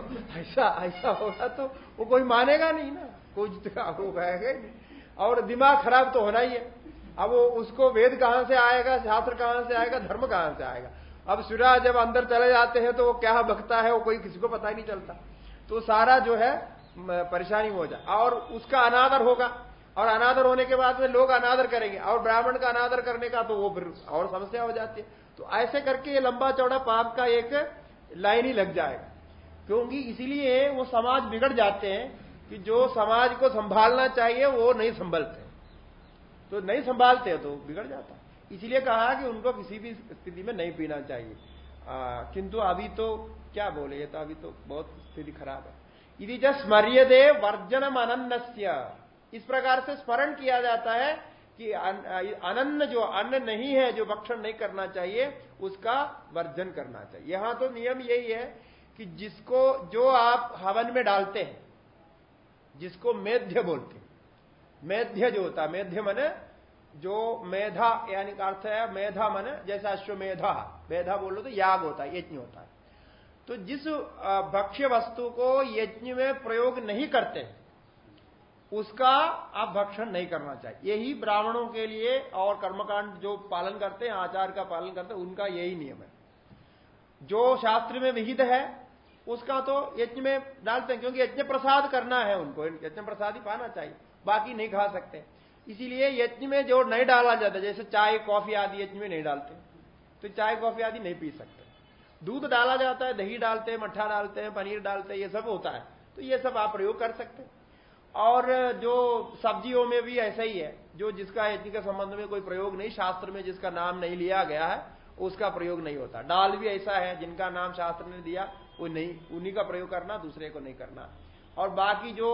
A: ऐसा ऐसा होगा तो वो कोई मानेगा नहीं ना। कोई वो कहेगा नहीं। और दिमाग खराब तो होना ही है। अब वो उसको वेद कहाँ से आएगा, शास्त्र कहाँ से आएगा, धर्म कहाँ से आएगा? अब सूर्य जब अंदर चले जाते हैं तो वो क्या बकता है, वो कोई किसी को पता ही नहीं चलता। तो सारा जो है परेशानी हो जाए और उसका अनादर होगा। और अनादर होने के बाद में लोग अनादर करेंगे। और ब्राह्मण का अनादर करने का तो वो फिर और समस्या हो जाती है। तो ऐसे करके ये लंबा चौड़ा पाप का एक लाइन ही लग जाएगा। क्योंकि इसीलिए वो समाज बिगड़ जाते हैं। कि जो समाज को संभालना चाहिए, वो नहीं संभलते। तो नहीं संभालते तो बिगड़ जाता इसलिए कहा कि उनको किसी भी स्थिति में नहीं पीना चाहिए। किंतु अभी तो क्या बोले तो अभी तो बहुत स्थिति खराब है। यदि जब स्मर्यदे वर्जनम अनन्नस्य इस प्रकार से स्मरण किया जाता है कि अनन्न जो अन्न नहीं है, जो भक्षण नहीं करना चाहिए, उसका वर्जन करना चाहिए। यहाँ तो नियम यही है कि जिसको, जो आप हवन में डालते हैं जिसको मेध्य बोलते मेध्य जो होता है, मेध्य मन जो मेधा, यानी का अर्थ है मेधा मन जैसा अश्वमेधा, मेधा बोलो तो याग होता है, यज्ञ होता है। तो जिस भक्ष्य वस्तु को यज्ञ में प्रयोग नहीं करते, उसका आप भक्षण नहीं करना चाहिए। यही ब्राह्मणों के लिए और कर्मकांड जो पालन करते हैं, आचार का पालन करते हैं, उनका यही नियम है। जो शास्त्र में विहित है उसका तो यज्ञ में डालते हैं, क्योंकि यज्ञ प्रसाद करना है उनको। यज्ञ प्रसाद ही पाना चाहिए, बाकी नहीं खा सकते। इसीलिए यज्ञ में जो नहीं डाला जाता, जैसे चाय, कॉफ़ी आदि यज्ञ में नहीं डालते। तो चाय, कॉफ़ी आदि नहीं पी सकते। दूध डाला जाता है, दही डालते हैं, मट्ठा डालते हैं, पनीर डालते हैं, ये सब होता है। तो ये सब आप प्रयोग कर सकते हैं। और जो सब्जियों में भी ऐसा ही है, जो जिसका यज्ञ के संबंध में कोई प्रयोग नहीं, शास्त्र में जिसका नाम नहीं लिया गया है, उसका प्रयोग नहीं होता। डाल भी ऐसा है, जिनका नाम शास्त्र ने दिया वो नहीं, उन्हीं का प्रयोग करना, दूसरे को नहीं करना। और बाकी जो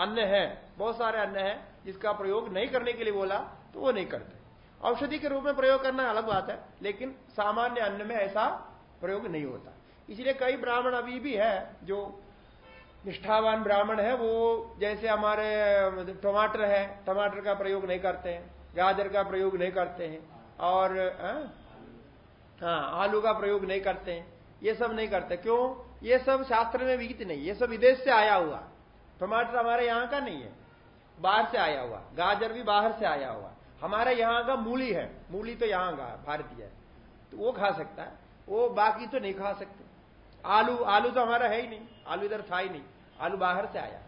A: अन्न है, बहुत सारे अन्न है, जिसका प्रयोग नहीं करने के लिए बोला तो वो नहीं करते। औषधि के रूप में प्रयोग करना अलग बात है, लेकिन सामान्य अन्न में ऐसा प्रयोग नहीं होता। इसलिए कई ब्राह्मण अभी भी है, जो निष्ठावान ब्राह्मण है, वो जैसे हमारे टमाटर है, टमाटर का प्रयोग नहीं करते हैं, गाजर का प्रयोग नहीं करते हैं, और हाँ आलू का प्रयोग नहीं करते हैं, ये सब नहीं करते। क्यों? ये सब शास्त्र में विहित नहीं, ये सब विदेश से आया हुआ। टमाटर हमारे यहाँ का नहीं है, बाहर से आया हुआ। गाजर भी बाहर से आया हुआ। हमारे यहाँ का मूली है, मूली तो यहाँ का भारतीय है। तो वो खा सकता है, वो बाकी तो नहीं खा सकते। आलू आलू तो हमारा है ही नहीं, आलू इधर था ही नहीं, आलू बाहर से आया।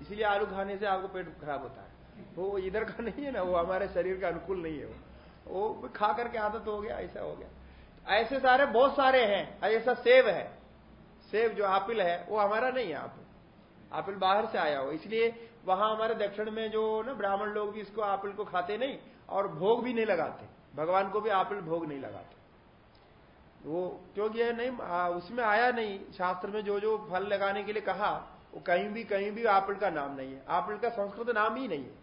A: इसीलिए आलू खाने से आपको पेट खराब होता है। वो इधर का नहीं है ना, वो हमारे शरीर का अनुकूल नहीं है वो। वो खा करके आदत हो गया, ऐसा हो गया। ऐसे सारे बहुत सारे हैं। ऐसा सेब है। सेब जो आपिल है वो हमारा नहीं है आपिल। आपिल बाहर से आया हो। इसलिए वहाँ हमारे दक्षिण में जो ना ब्राह्मण लोग भी इसको आपिल को खाते नहीं और भोग भी नहीं लगाते। भगवान को भी आपिल भोग नहीं लगाते। वो क्योंकि ये नहीं उसमें आया नहीं। शास्त्र में जो जो फल लगाने के लिए कहा वो कहीं भी कहीं भी आपिल का नाम नहीं है। आपिल का संस्कृत नाम ही नहीं है।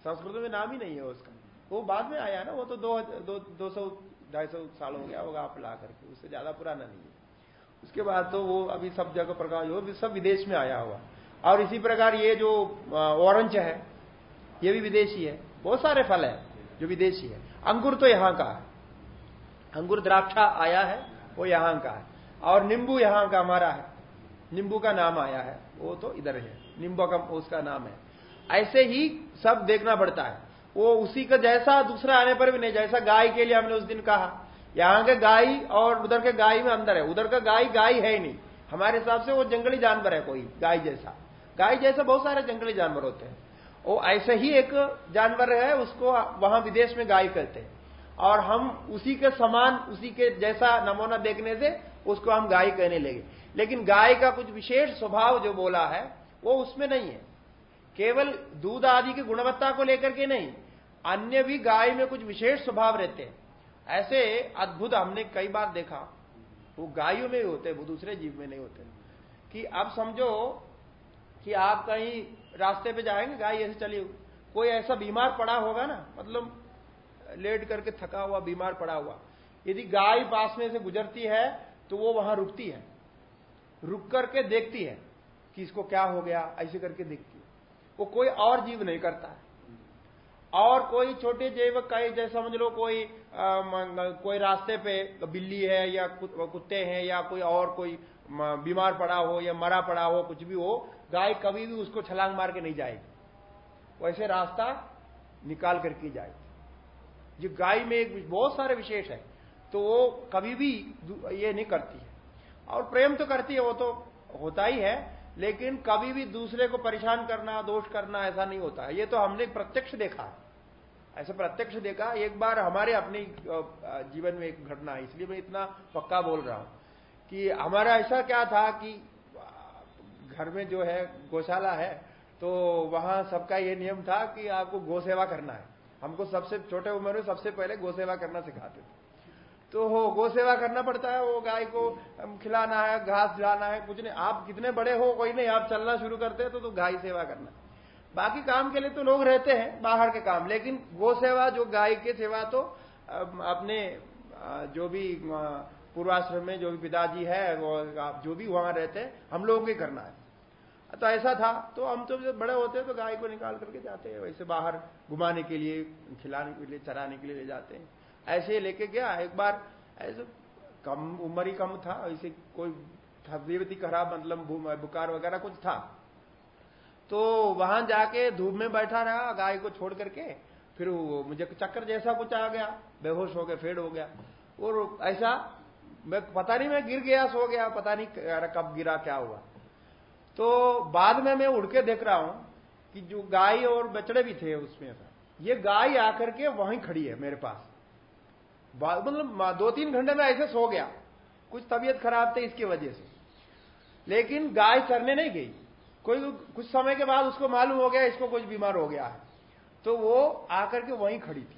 A: संस्कृत में नाम ही नहीं है उसका। वो बाद में आया ना वो तो दो दो, दो सौ ढाई सौ साल हो गया होगा आपिल आकर के उससे ज़्यादा पुराना नहीं है। उसके बाद तो वो अभी सब जगह प्रकाश हो सब विदेश में आया हुआ। और इसी प्रकार ये जो ऑरेंज है, ये भी विदेशी है। बहुत सारे फल है जो विदेशी है। अंकुर तो यहाँ का है। अंगुर द्राक्षा आया है, वो यहाँ का है। और नींबू यहाँ का हमारा है। नींबू का नाम आया है, वो तो इधर है। नींबू का उसका नाम है। ऐसे ही सब देखना पड़ता है। वो उसी का जैसा दूसरा आने पर भी नहीं, जैसा गाय के लिए हमने उस दिन कहा। यहाँ के गाय और उधर के गाय में अंदर है। उधर का गाय गाय है ही नहीं। हमारे हिसाब से वो जंगली जानवर है कोई, गाय जैसा। गाय जैसा बहुत सारे जंगली जानवर होते हैं। वो ऐसे ही एक जानवर है, उसको वहाँ विदेश में गाय कहते हैं। और हम उसी के समान, उसी के जैसा नमूना देखने से उसको हम गाय कहने लगे। लेकिन गाय का कुछ विशेष स्वभाव जो बोला है, वो उसमें नहीं है। केवल दूध आदि की गुणवत्ता को लेकर के नहीं। अन्य भी गाय में कुछ विशेष स्वभाव रहते हैं। ऐसे अद्भुत, हमने कई बार देखा, वो गायों में ही होते वो दूसरे जीव में नहीं होते। कि अब समझो कि आप कहीं रास्ते पे जाएँगे, गाय ऐसे चली कोई ऐसा बीमार पड़ा होगा ना मतलब लेट करके थका हुआ, बीमार पड़ा हुआ। यदि गाय पास में से गुजरती है तो वो वहाँ रुकती है। रुक करके देखती है कि इसको क्या हो गया, ऐसे करके देखती है। वो कोई और जीव नहीं करता है। और कोई छोटे जैव कई जैसे समझ लो कोई आ, कोई रास्ते पे बिल्ली है या कुत्ते हैं या कोई और कोई बीमार पड़ा हो या मरा पड़ा हो कुछ भी हो गाय कभी भी उसको छलांग मार के नहीं जाएगी। वैसे रास्ता निकाल करके जाएगी जो गाय में एक बहुत सारे विशेष है तो वो कभी भी ये नहीं करती है। और प्रेम तो करती है वो तो होता ही है लेकिन कभी भी दूसरे को परेशान करना, दोष करना ऐसा नहीं होता। ये तो हमने प्रत्यक्ष देखा। ऐसा प्रत्यक्ष देखा, एक बार हमारे अपने जीवन में एक घटना है इसलिए मैं इतना पक्का बोल रहा हूँ कि हमारा ऐसा क्या था कि घर में जो है, गौशाला है तो वहाँ सबका ये नियम था कि आपको गौ सेवा करना है। हमको सबसे, छोटे उम्र में सबसे पहले गो सेवा करना सिखाते थे। तो हो गो सेवा करना पड़ता है वो गाय को खिलाना है घास जाना है कुछ नहीं। आप कितने बड़े हो कोई नहीं आप चलना शुरू करते हैं तो, तो गाय सेवा करना। बाकी काम के लिए तो लोग रहते हैं बाहर के काम। लेकिन गो सेवा जो गाय के सेवा तो अपने जो भी पूर्वाश्रम में जो भी पिताजी है वो आप जो भी वहाँ रहते हैं हम लोगों को करना है। तो ऐसा था तो हम तो जब बड़े होते हैं तो गाय को निकाल करके जाते हैं वैसे बाहर घुमाने के लिए खिलाने के लिए चराने के लिए ले जाते हैं। ऐसे लेके गया, एक बार ऐसे कम, उम्र ही कम था, ऐसे कोई तबीयत ही खराब मतलब बुखार वगैरह कुछ था। तो वहाँ जाके धूप में बैठा रहा, गाय को छोड़ करके, फिर मुझे चक्कर जैसा कुछ आ गया, बेहोश हो गया, फेड हो गया। और ऐसा मैं, पता नहीं मैं गिर गया, सो गया, पता नहीं कब गिरा, क्या हुआ। तो बाद में मैं उड़ के देख रहा हूँ कि जो गाय और बचड़े भी थे उसमें ये गाय आकर के वहीं खड़ी है मेरे पास। मतलब दो तीन घंटे में ऐसे सो गया। कुछ तबीयत खराब थी इसकी वजह से। लेकिन गाय चरने नहीं गई। कोई कुछ समय के बाद उसको मालूम हो गया, इसको कुछ बीमार हो गया है। तो वो आकर के वहीं खड़ी थी।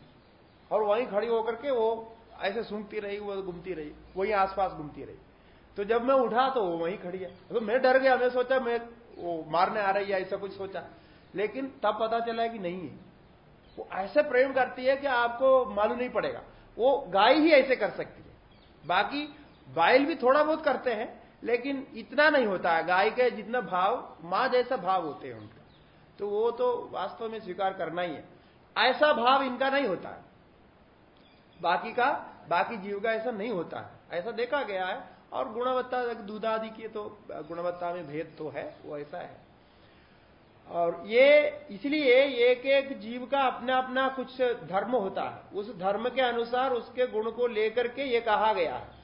A: और वहीं खड़ी होकर के वो ऐसे सूंघती रही, वो घूमती रही, वहीं आसपास घूमती रही। तो जब मैं उठा तो वो वहीं खड़ी है। तो मैं डर गया, मैं सोचा मैं वो मारने आ रही है, ऐसा कुछ सोचा। लेकिन तब पता चला कि नहीं है। वो ऐसे प्रेम करती है कि आपको मालूम नहीं पड़ेगा। वो गाय ही ऐसे कर सकती है। बाकी बाइल भी थोड़ा बहुत करते हैं, लेकिन इतना नहीं होता है। गाय के जितना भाव, माँ जैसा भाव होते हैं उनका। तो वो तो वास्तव में स्वीकार करना ही है। ऐसा भाव इनका नहीं होता है। बाकी का, बाकी जीव का ऐसा नहीं होता है। ऐसा देखा गया है। और गुणवत्ता दूध आदि की तो गुणवत्ता में भेद तो है, वो ऐसा है। और ये इसलिए एक एक जीव का अपना अपना कुछ धर्म होता है। उस धर्म के अनुसार उसके गुण को लेकर के ये कहा गया है।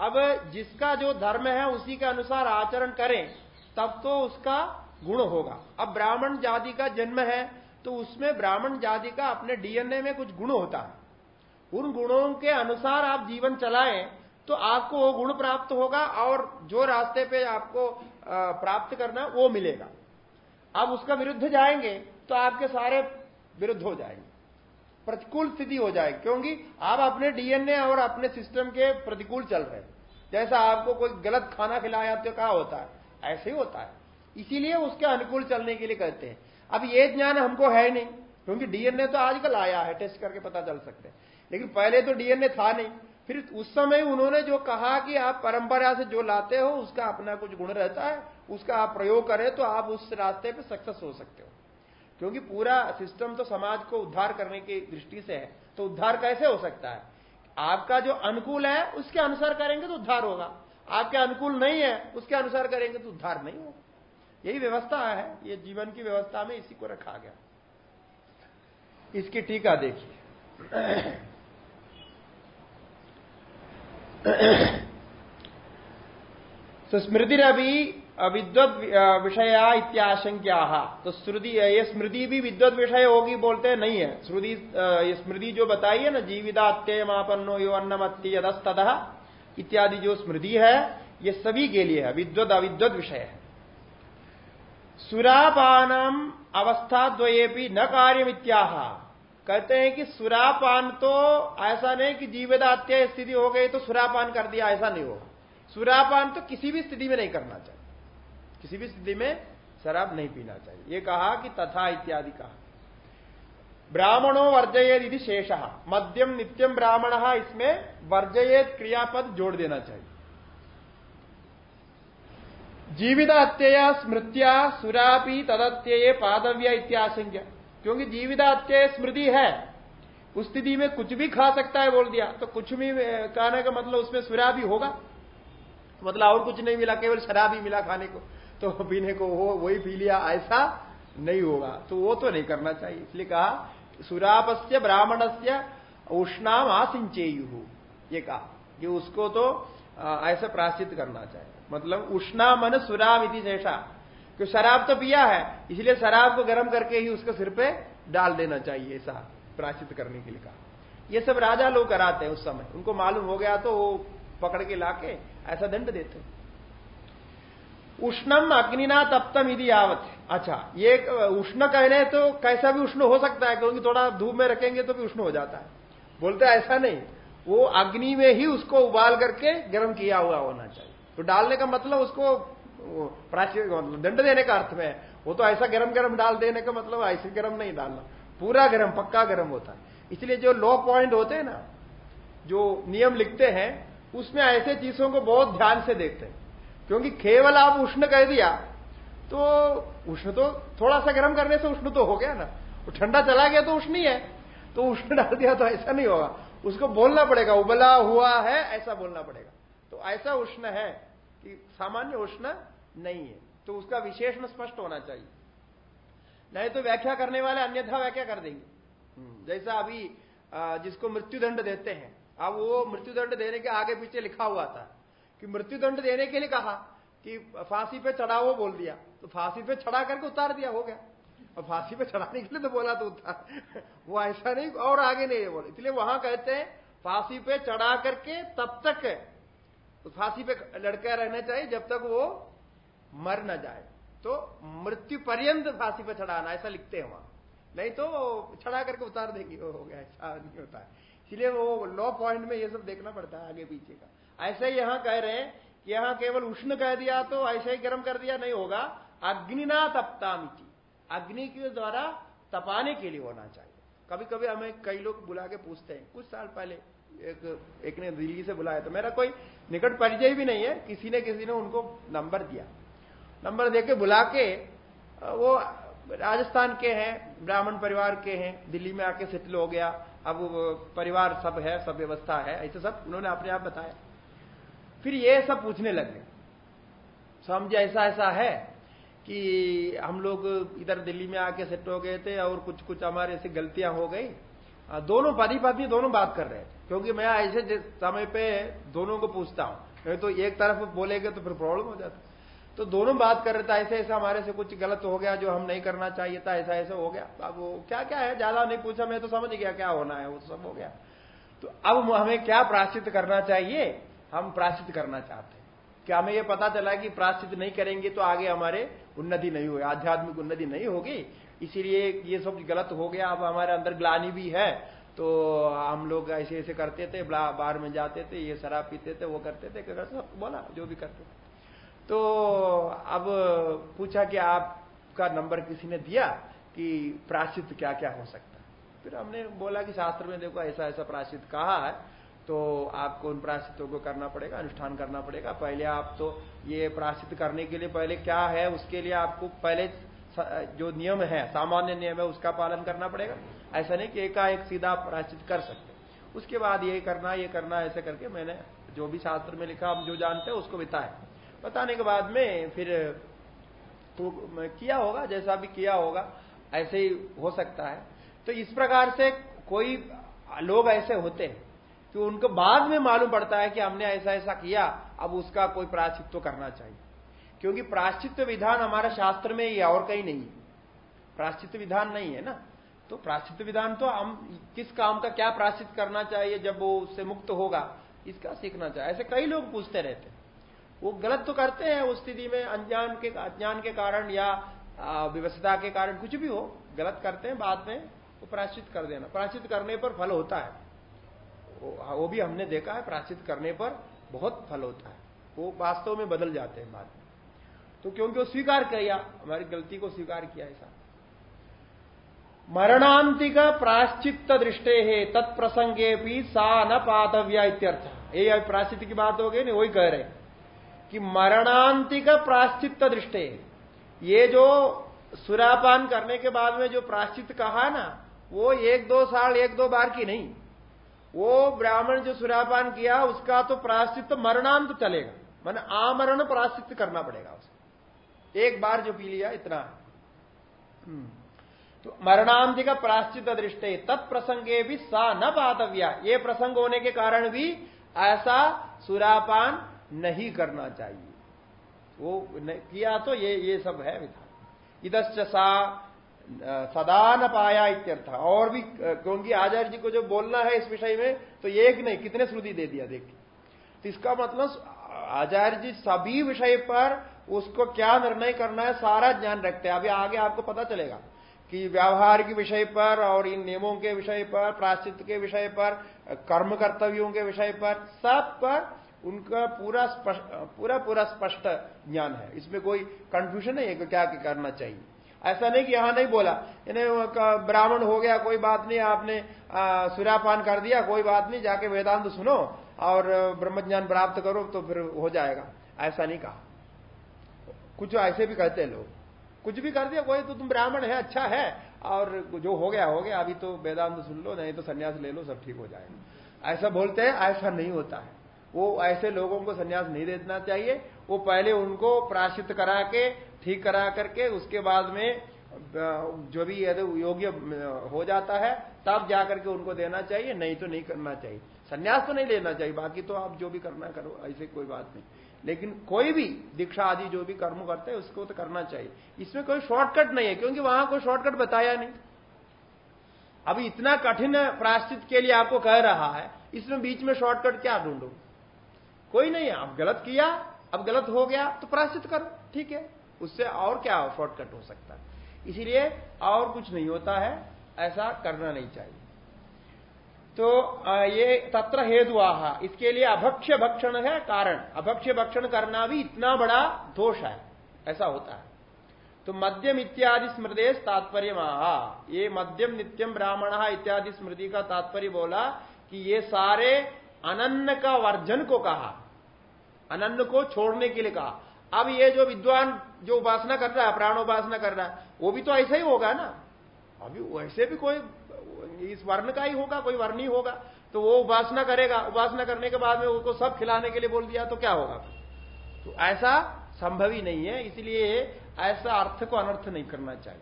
A: अब जिसका जो धर्म है उसी के अनुसार आचरण करें, तब तो उसका गुण होगा। अब ब्राह्मण जाति का जन्म है तो उसमें ब्राह्मण जाति का अपने डीएनए में कुछ गुण होता है। उन गुणों के अनुसार आप जीवन चलाएँ तो आपको वो गुण प्राप्त होगा और जो रास्ते पे आपको प्राप्त करना वो मिलेगा। आप उसका विरुद्ध जाएँगे तो आपके सारे विरुद्ध हो जाएँगे। प्रतिकूल स्थिति हो जाएगी, क्योंकि आप अपने डीएनए और अपने सिस्टम के प्रतिकूल चल रहे हैं। जैसा आपको कोई गलत खाना खिलाया तो क्या होता है? ऐसे ही होता है। इसीलिए उसके अनुकूल चलने के लिए कहते हैं। अब ये ज्ञान हमको है नहीं, क्योंकि डीएनए तो आजकल आया है, टेस्ट करके पता चल सकते हैं। लेकिन पहले तो डीएनए था नहीं। फिर उस समय उन्होंने जो कहा कि आप परंपरा से जो लाते हो, उसका अपना कुछ गुण रहता है। उसका आप प्रयोग करें तो आप उस रास्ते पर सक्सेस हो सकते हो। क्योंकि पूरा सिस्टम तो समाज को उद्धार करने की दृष्टि से है तो उद्धार कैसे हो सकता है? आपका जो अनुकूल है, उसके अनुसार करेंगे तो उद्धार होगा। आपके अनुकूल नहीं है, उसके अनुसार करेंगे तो उद्धार नहीं होगा। यही व्यवस्था है, ये जीवन की व्यवस्था में इसी को रखा गया। इसकी टीका देखिए। *clears throat* तो स्मृतिरभी विद्वत विषया इत्याशंक्या। तो श्रुति ये स्मृति भी विद्वत विषय होगी बोलते हैं, नहीं है। श्रुति स्मृति जो बताई है ना जीविदात्य मापन्नो यो अन्नमत्ति यदस्तः इत्यादि जो स्मृति है, ये सभी के लिए है विद्वत अविद्वत विषय है। सुरापानम अवस्था द्वये न कार्य कार्यमित्याह। कहते हैं कि सुरापान तो ऐसा नहीं कि जीविदात्य स्थिति हो गई तो सुरापान कर दिया, ऐसा नहीं होगा। सुरापान तो किसी भी स्थिति में नहीं करना चाहिए। किसी भी स्थिति में शराब नहीं पीना चाहिए। ये कहा कि तथा इत्यादि कहा। ब्राह्मणों वर्जयेद यदि शेष। मध्यम नित्यम ब्राह्मण इसमें वर्जयेद क्रियापद जोड़ देना चाहिए। जीविदात्यय स्मृत्या सुरापी तदत्यय पादव्य इत्याशंक्य क्योंकि जीविदात्यय स्मृति है, उस स्थिति में कुछ भी खा सकता है बोल दिया। तो कुछ भी कहने का मतलब उसमें सुरा भी होगा मतलब और कुछ नहीं मिला, केवल शराब ही मिला खाने को। तो पीने को हो वही पी लिया, ऐसा नहीं होगा। तो वो तो नहीं करना चाहिए। इसलिए कहा, सुरापस्य ब्राह्मण से उष्णाम आसिंचेयु ये कहा कि उसको तो ऐसा प्राश्चित करना चाहिए। मतलब उष्णा मन सुराम इति शेषा। कि शराब तो पिया है, इसलिए शराब को गर्म करके ही उसके सिर पे डाल देना चाहिए ऐसा प्राश्चित करने के लिए कहा। ये सब राजा लोग कराते हैं उस समय। उनको मालूम हो गया तो वो पकड़ के लाके ऐसा दंड देते हैं। उष्णम अग्निना तप्तम यदि आवत अच्छा ये उष्ण कहने तो कैसा भी उष्ण हो सकता है? क्योंकि थोड़ा धूप में रखेंगे तो भी उष्ण हो जाता है। बोलते ऐसा नहीं। वो अग्नि में ही उसको उबाल करके गर्म किया हुआ होना चाहिए। तो डालने का मतलब उसको प्राचीन मतलब दंड देने का अर्थ में है। वो तो ऐसा गरम गरम डाल देने का मतलब ऐसे गरम नहीं डालना। पूरा गरम, पक्का गरम होता है। इसलिए जो लो पॉइंट होते हैं ना, जो नियम लिखते हैं, उसमें ऐसे चीज़ों को बहुत ध्यान से देखते हैं। क्योंकि केवल आप उष्ण कह दिया तो उष्ण तो थोड़ा सा गर्म करने से उष्ण तो हो गया ना। वो ठंडा चला गया तो उष्ण ही है। तो उष्ण डाल दिया तो ऐसा नहीं होगा। उसको बोलना पड़ेगा उबला हुआ है ऐसा बोलना पड़ेगा। तो ऐसा उष्ण है कि सामान्य उष्ण नहीं है। तो उसका विशेषण स्पष्ट होना चाहिए। नहीं तो व्याख्या करने वाले अन्यथा व्याख्या कर देंगे। हम्म, जैसा अभी जिसको मृत्युदंड देते हैं। अब वो मृत्युदंड देने के आगे पीछे लिखा हुआ था। कि मृत्युदंड देने के लिए कहा कि फांसी पे चढ़ाओ बोल दिया। तो फांसी पे चढ़ा करके उतार दिया, हो गया। और फांसी पे चढ़ाने के लिए तो बोला तो उतार। *laughs* वो ऐसा नहीं, और आगे नहीं बोला। इसलिए वहाँ कहते हैं, फांसी पे चढ़ा करके तब तक तो फांसी पे लड़का रहना चाहिए जब तक वो मर न जाए। तो मृत्यु पर्यंत फांसी पे चढ़ाना, ऐसा लिखते हैं वहाँ। नहीं तो चढ़ा करके उतार देंगे। हो गया, ऐसा नहीं होता। है इसलिए वो लॉ पॉइंट में ये सब देखना पड़ता है, आगे पीछे का। ऐसे ही यहाँ कह रहे हैं कि यहाँ केवल उष्ण कह दिया तो ऐसे ही गर्म कर दिया नहीं होगा। अग्निना तपता मिट्टी अग्नि के द्वारा तपाने के लिए होना चाहिए। कभी कभी हमें कई लोग बुला के पूछते हैं, कुछ साल पहले एक एक ने दिल्ली से बुलाया तो मेरा कोई निकट परिचय भी नहीं है, किसी ने किसी ने उनको नंबर दिया। नंबर देके बुला के, वो राजस्थान के हैं, ब्राह्मण परिवार के हैं, दिल्ली में आके सेटल हो गया। अब परिवार सब है, सब व्यवस्था है, ऐसे सब उन्होंने अपने आप बताया। फिर ये सब पूछने लगे। समझे ऐसा ऐसा है कि हम लोग इधर दिल्ली में आके सेट हो गए थे और कुछ कुछ हमारे ऐसी गलतियाँ हो गई। दोनों पति पत्नी दोनों बात कर रहे थे क्योंकि मैं ऐसे समय पे दोनों को पूछता हूँ, नहीं तो एक तरफ़ बोलेगे तो फिर प्रॉब्लम हो जाता तो दोनों बात कर रहे थे ऐसे ऐसा हमारे से कुछ गलत हो गया जो हम नहीं करना चाहिए था ऐसा ऐसा हो गया। अब वो क्या क्या है, ज़्यादा नहीं पूछा, मैं तो समझ गया क्या होना है, वो सब हो गया। तो अब हमें क्या प्राश्चित करना चाहिए? हम प्राश्चित करना चाहते हैं। क्या हमें ये पता चला कि प्राश्चित नहीं करेंगे तो आगे हमारे उन्नति नहीं होगी, आध्यात्मिक उन्नति नहीं होगी? इसीलिए ये सब गलत हो गया। अब हमारे अंदर ग्लानी भी है। तो हम लोग ऐसे ऐसे करते थे बाहर में जाते थे, ये शराब पीते थे, वो करते थे सब बोला, जो भी करते थे। तो अब पूछा कि आपका नंबर किसी ने दिया कि प्राश्चित क्या क्या हो सकता फिर हमने बोला कि शास्त्र में देखो ऐसा ऐसा प्राश्चित कहा है? तो आपको उन प्राश्चितों को करना पड़ेगा, अनुष्ठान करना पड़ेगा। पहले आप तो ये प्राश्चित करने के लिए पहले क्या है, उसके लिए आपको पहले जो नियम है, सामान्य नियम है, उसका पालन करना पड़ेगा। ऐसा नहीं कि एकाएक सीधा प्राश्चित कर सकते। उसके बाद ये करना ये करना, ऐसे करके मैंने जो भी शास्त्र में लिखा, हम जो जानते हैं, उसको बताया। बताने के बाद में फिर तो किया होगा, जैसा भी किया होगा, ऐसे ही हो सकता है। तो इस प्रकार से कोई लोग ऐसे होते हैं। कि उनको बाद में मालूम पड़ता है कि हमने ऐसा ऐसा किया, अब उसका कोई प्राश्चित्व करना चाहिए। क्योंकि प्राश्चित्व विधान हमारा शास्त्र में ही और कहीं नहीं है। प्राश्चित विधान नहीं है ना? तो प्राश्चित विधान तो हम, किस काम का क्या प्राश्चित करना चाहिए जब वो उससे मुक्त होगा? इसका सीखना चाहिए। ऐसे कई लोग पूछते रहते हैं। वो गलत तो करते हैं उस स्थिति में अनजान के, अज्ञान के कारण या व्यवस्था के कारण कुछ भी हो, गलत करते हैं, बाद में वो प्राश्चित कर देना। प्राश्चित करने पर फल होता है। वो भी हमने देखा है, प्राश्चित करने पर बहुत फल होता है। वो वास्तव में बदल जाते हैं बाद में। तो क्योंकि वो स्वीकार किया, हमारी गलती को स्वीकार किया ऐसा। मरणांतिक प्राश्चित दृष्टे है तत्प्रसंगे भी सा न पातव्या इत्यर्थ। ये प्राश्चित की बात हो गई ना, वही कह रहे कि मरणांतिक प्राश्चित दृष्टे। ये जो सुरापान करने के बाद में जो प्राश्चित कहा ना, वो एक दो साल, एक दो बार की नहीं। वो ब्राह्मण जो सुरापान किया, उसका तो प्राश्चित मरणांत तो चलेगा। मन आमरण प्राश्चित करना पड़ेगा उसे एक बार जो पी लिया, इतना। हम्म। तो मरणांति का प्राश्चित दृष्टि, तत्प्रसंगे भी सा न पातव्या। ये प्रसंग होने के कारण भी ऐसा सुरापान नहीं करना चाहिए। वो किया तो ये ये सब है विधान। इधश्च सा सदा न पाया इत्यर्थ। और भी क्योंकि आचार्य जी को जो बोलना है इस विषय में तो एक नहीं, कितने श्रुति दे दिया देखिए तो इसका मतलब आचार्य जी सभी विषय पर उसको क्या निर्णय करना है, सारा ज्ञान रखते हैं। अभी आगे आपको पता चलेगा कि व्यवहार के विषय पर और इन नियमों के विषय पर प्राश्चित के विषय पर कर्म कर्तव्यों के विषय पर, सब पर उनका पूरा पूरा पूरा स्पष्ट ज्ञान है। इसमें कोई कंफ्यूजन नहीं है कि क्या करना चाहिए। ऐसा नहीं कि यहाँ नहीं बोला। ब्राह्मण हो गया, कोई बात नहीं, आपने सुरापान कर दिया, कोई बात नहीं, जाके वेदांत सुनो और ब्रह्मज्ञान प्राप्त करो तो फिर हो जाएगा। ऐसा नहीं कहा। कुछ ऐसे भी कहते हैं लोग। कुछ भी कर दिया, कोई तो तुम ब्राह्मण है अच्छा है, और जो हो गया हो गया, अभी तो वेदांत सुन लो, नहीं तो संन्यास ले लो, सब ठीक हो जाएगा। ऐसा बोलते हैं, ऐसा नहीं होता है। वो ऐसे लोगों को संन्यास नहीं देना चाहिए। वो पहले उनको प्राश्चित करा के ठीक करा करके उसके बाद में जो भी यदि योग्य हो जाता है, तब जाकर के उनको देना चाहिए, नहीं तो नहीं करना चाहिए। संन्यास तो नहीं लेना चाहिए, बाकी तो आप जो भी करना करो, ऐसे कोई बात नहीं। लेकिन कोई भी दीक्षा आदि जो भी कर्म करते हैं, उसको तो करना चाहिए। इसमें कोई शॉर्टकट नहीं है, क्योंकि वहाँ कोई शॉर्टकट बताया नहीं। अभी इतना कठिन प्राश्चित के लिए आपको कह रहा है, इसमें बीच में शॉर्टकट क्या ढूंढो? कोई नहीं अब गलत किया, अब गलत हो गया तो प्राश्चित करो, ठीक है। उससे और क्या शॉर्टकट हो सकता है? इसीलिए और कुछ नहीं होता है, ऐसा करना नहीं चाहिए। तो ये तत्र हेतु आहा इसके लिए अभक्ष्य भक्षण है कारण। अभक्ष्य भक्षण करना भी इतना बड़ा दोष है, ऐसा होता है। तो मध्यम इत्यादि स्मृति तात्पर्य महा ये मध्यम नित्यम ब्राह्मण इत्यादि स्मृति का तात्पर्य बोला कि ये सारे अनन्न का वर्जन को कहा, अनन्न को छोड़ने के लिए कहा। अब ये जो विद्वान जो उपासना कर रहा है, प्राण उपासना कर रहा है, वो भी तो ऐसा ही होगा ना। अभी वैसे भी कोई, इस वर्ण का ही होगा, कोई वर्ण ही होगा तो वो उपासना करेगा। उपासना करने के बाद में उसको सब खिलाने के लिए बोल दिया तो क्या होगा? तो ऐसा संभव ही नहीं है, इसलिए ऐसा अर्थ को अनर्थ नहीं करना चाहिए।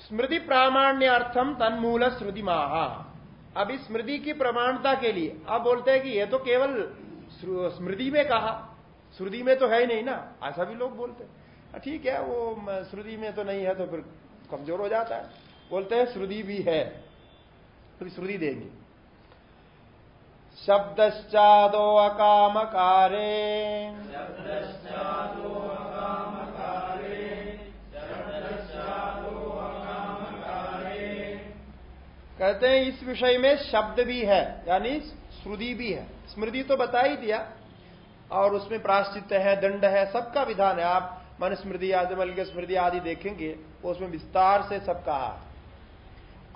A: स्मृति प्रामाण्य अर्थम तन्मूल श्रुति महा अभी स्मृति की प्रमाणता के लिए आप बोलते हैं कि यह तो केवल स्मृति में कहा। श्रुति में तो है ही नहीं ना। ऐसा भी लोग बोलते हैं। ठीक है वो श्रुति में तो नहीं है तो फिर कमज़ोर हो जाता है। बोलते हैं श्रुति भी है फिर श्रुति देंगे। शब्दश्चादो अकामकारे। कहते हैं इस विषय में शब्द भी है यानी श्रुति भी है। स्मृति तो बता ही दिया। और उसमें प्राश्चित है, दंड है, सबका विधान है। आप मन स्मृति आदि मलिक स्मृति आदि देखेंगे उसमें विस्तार से सब कहा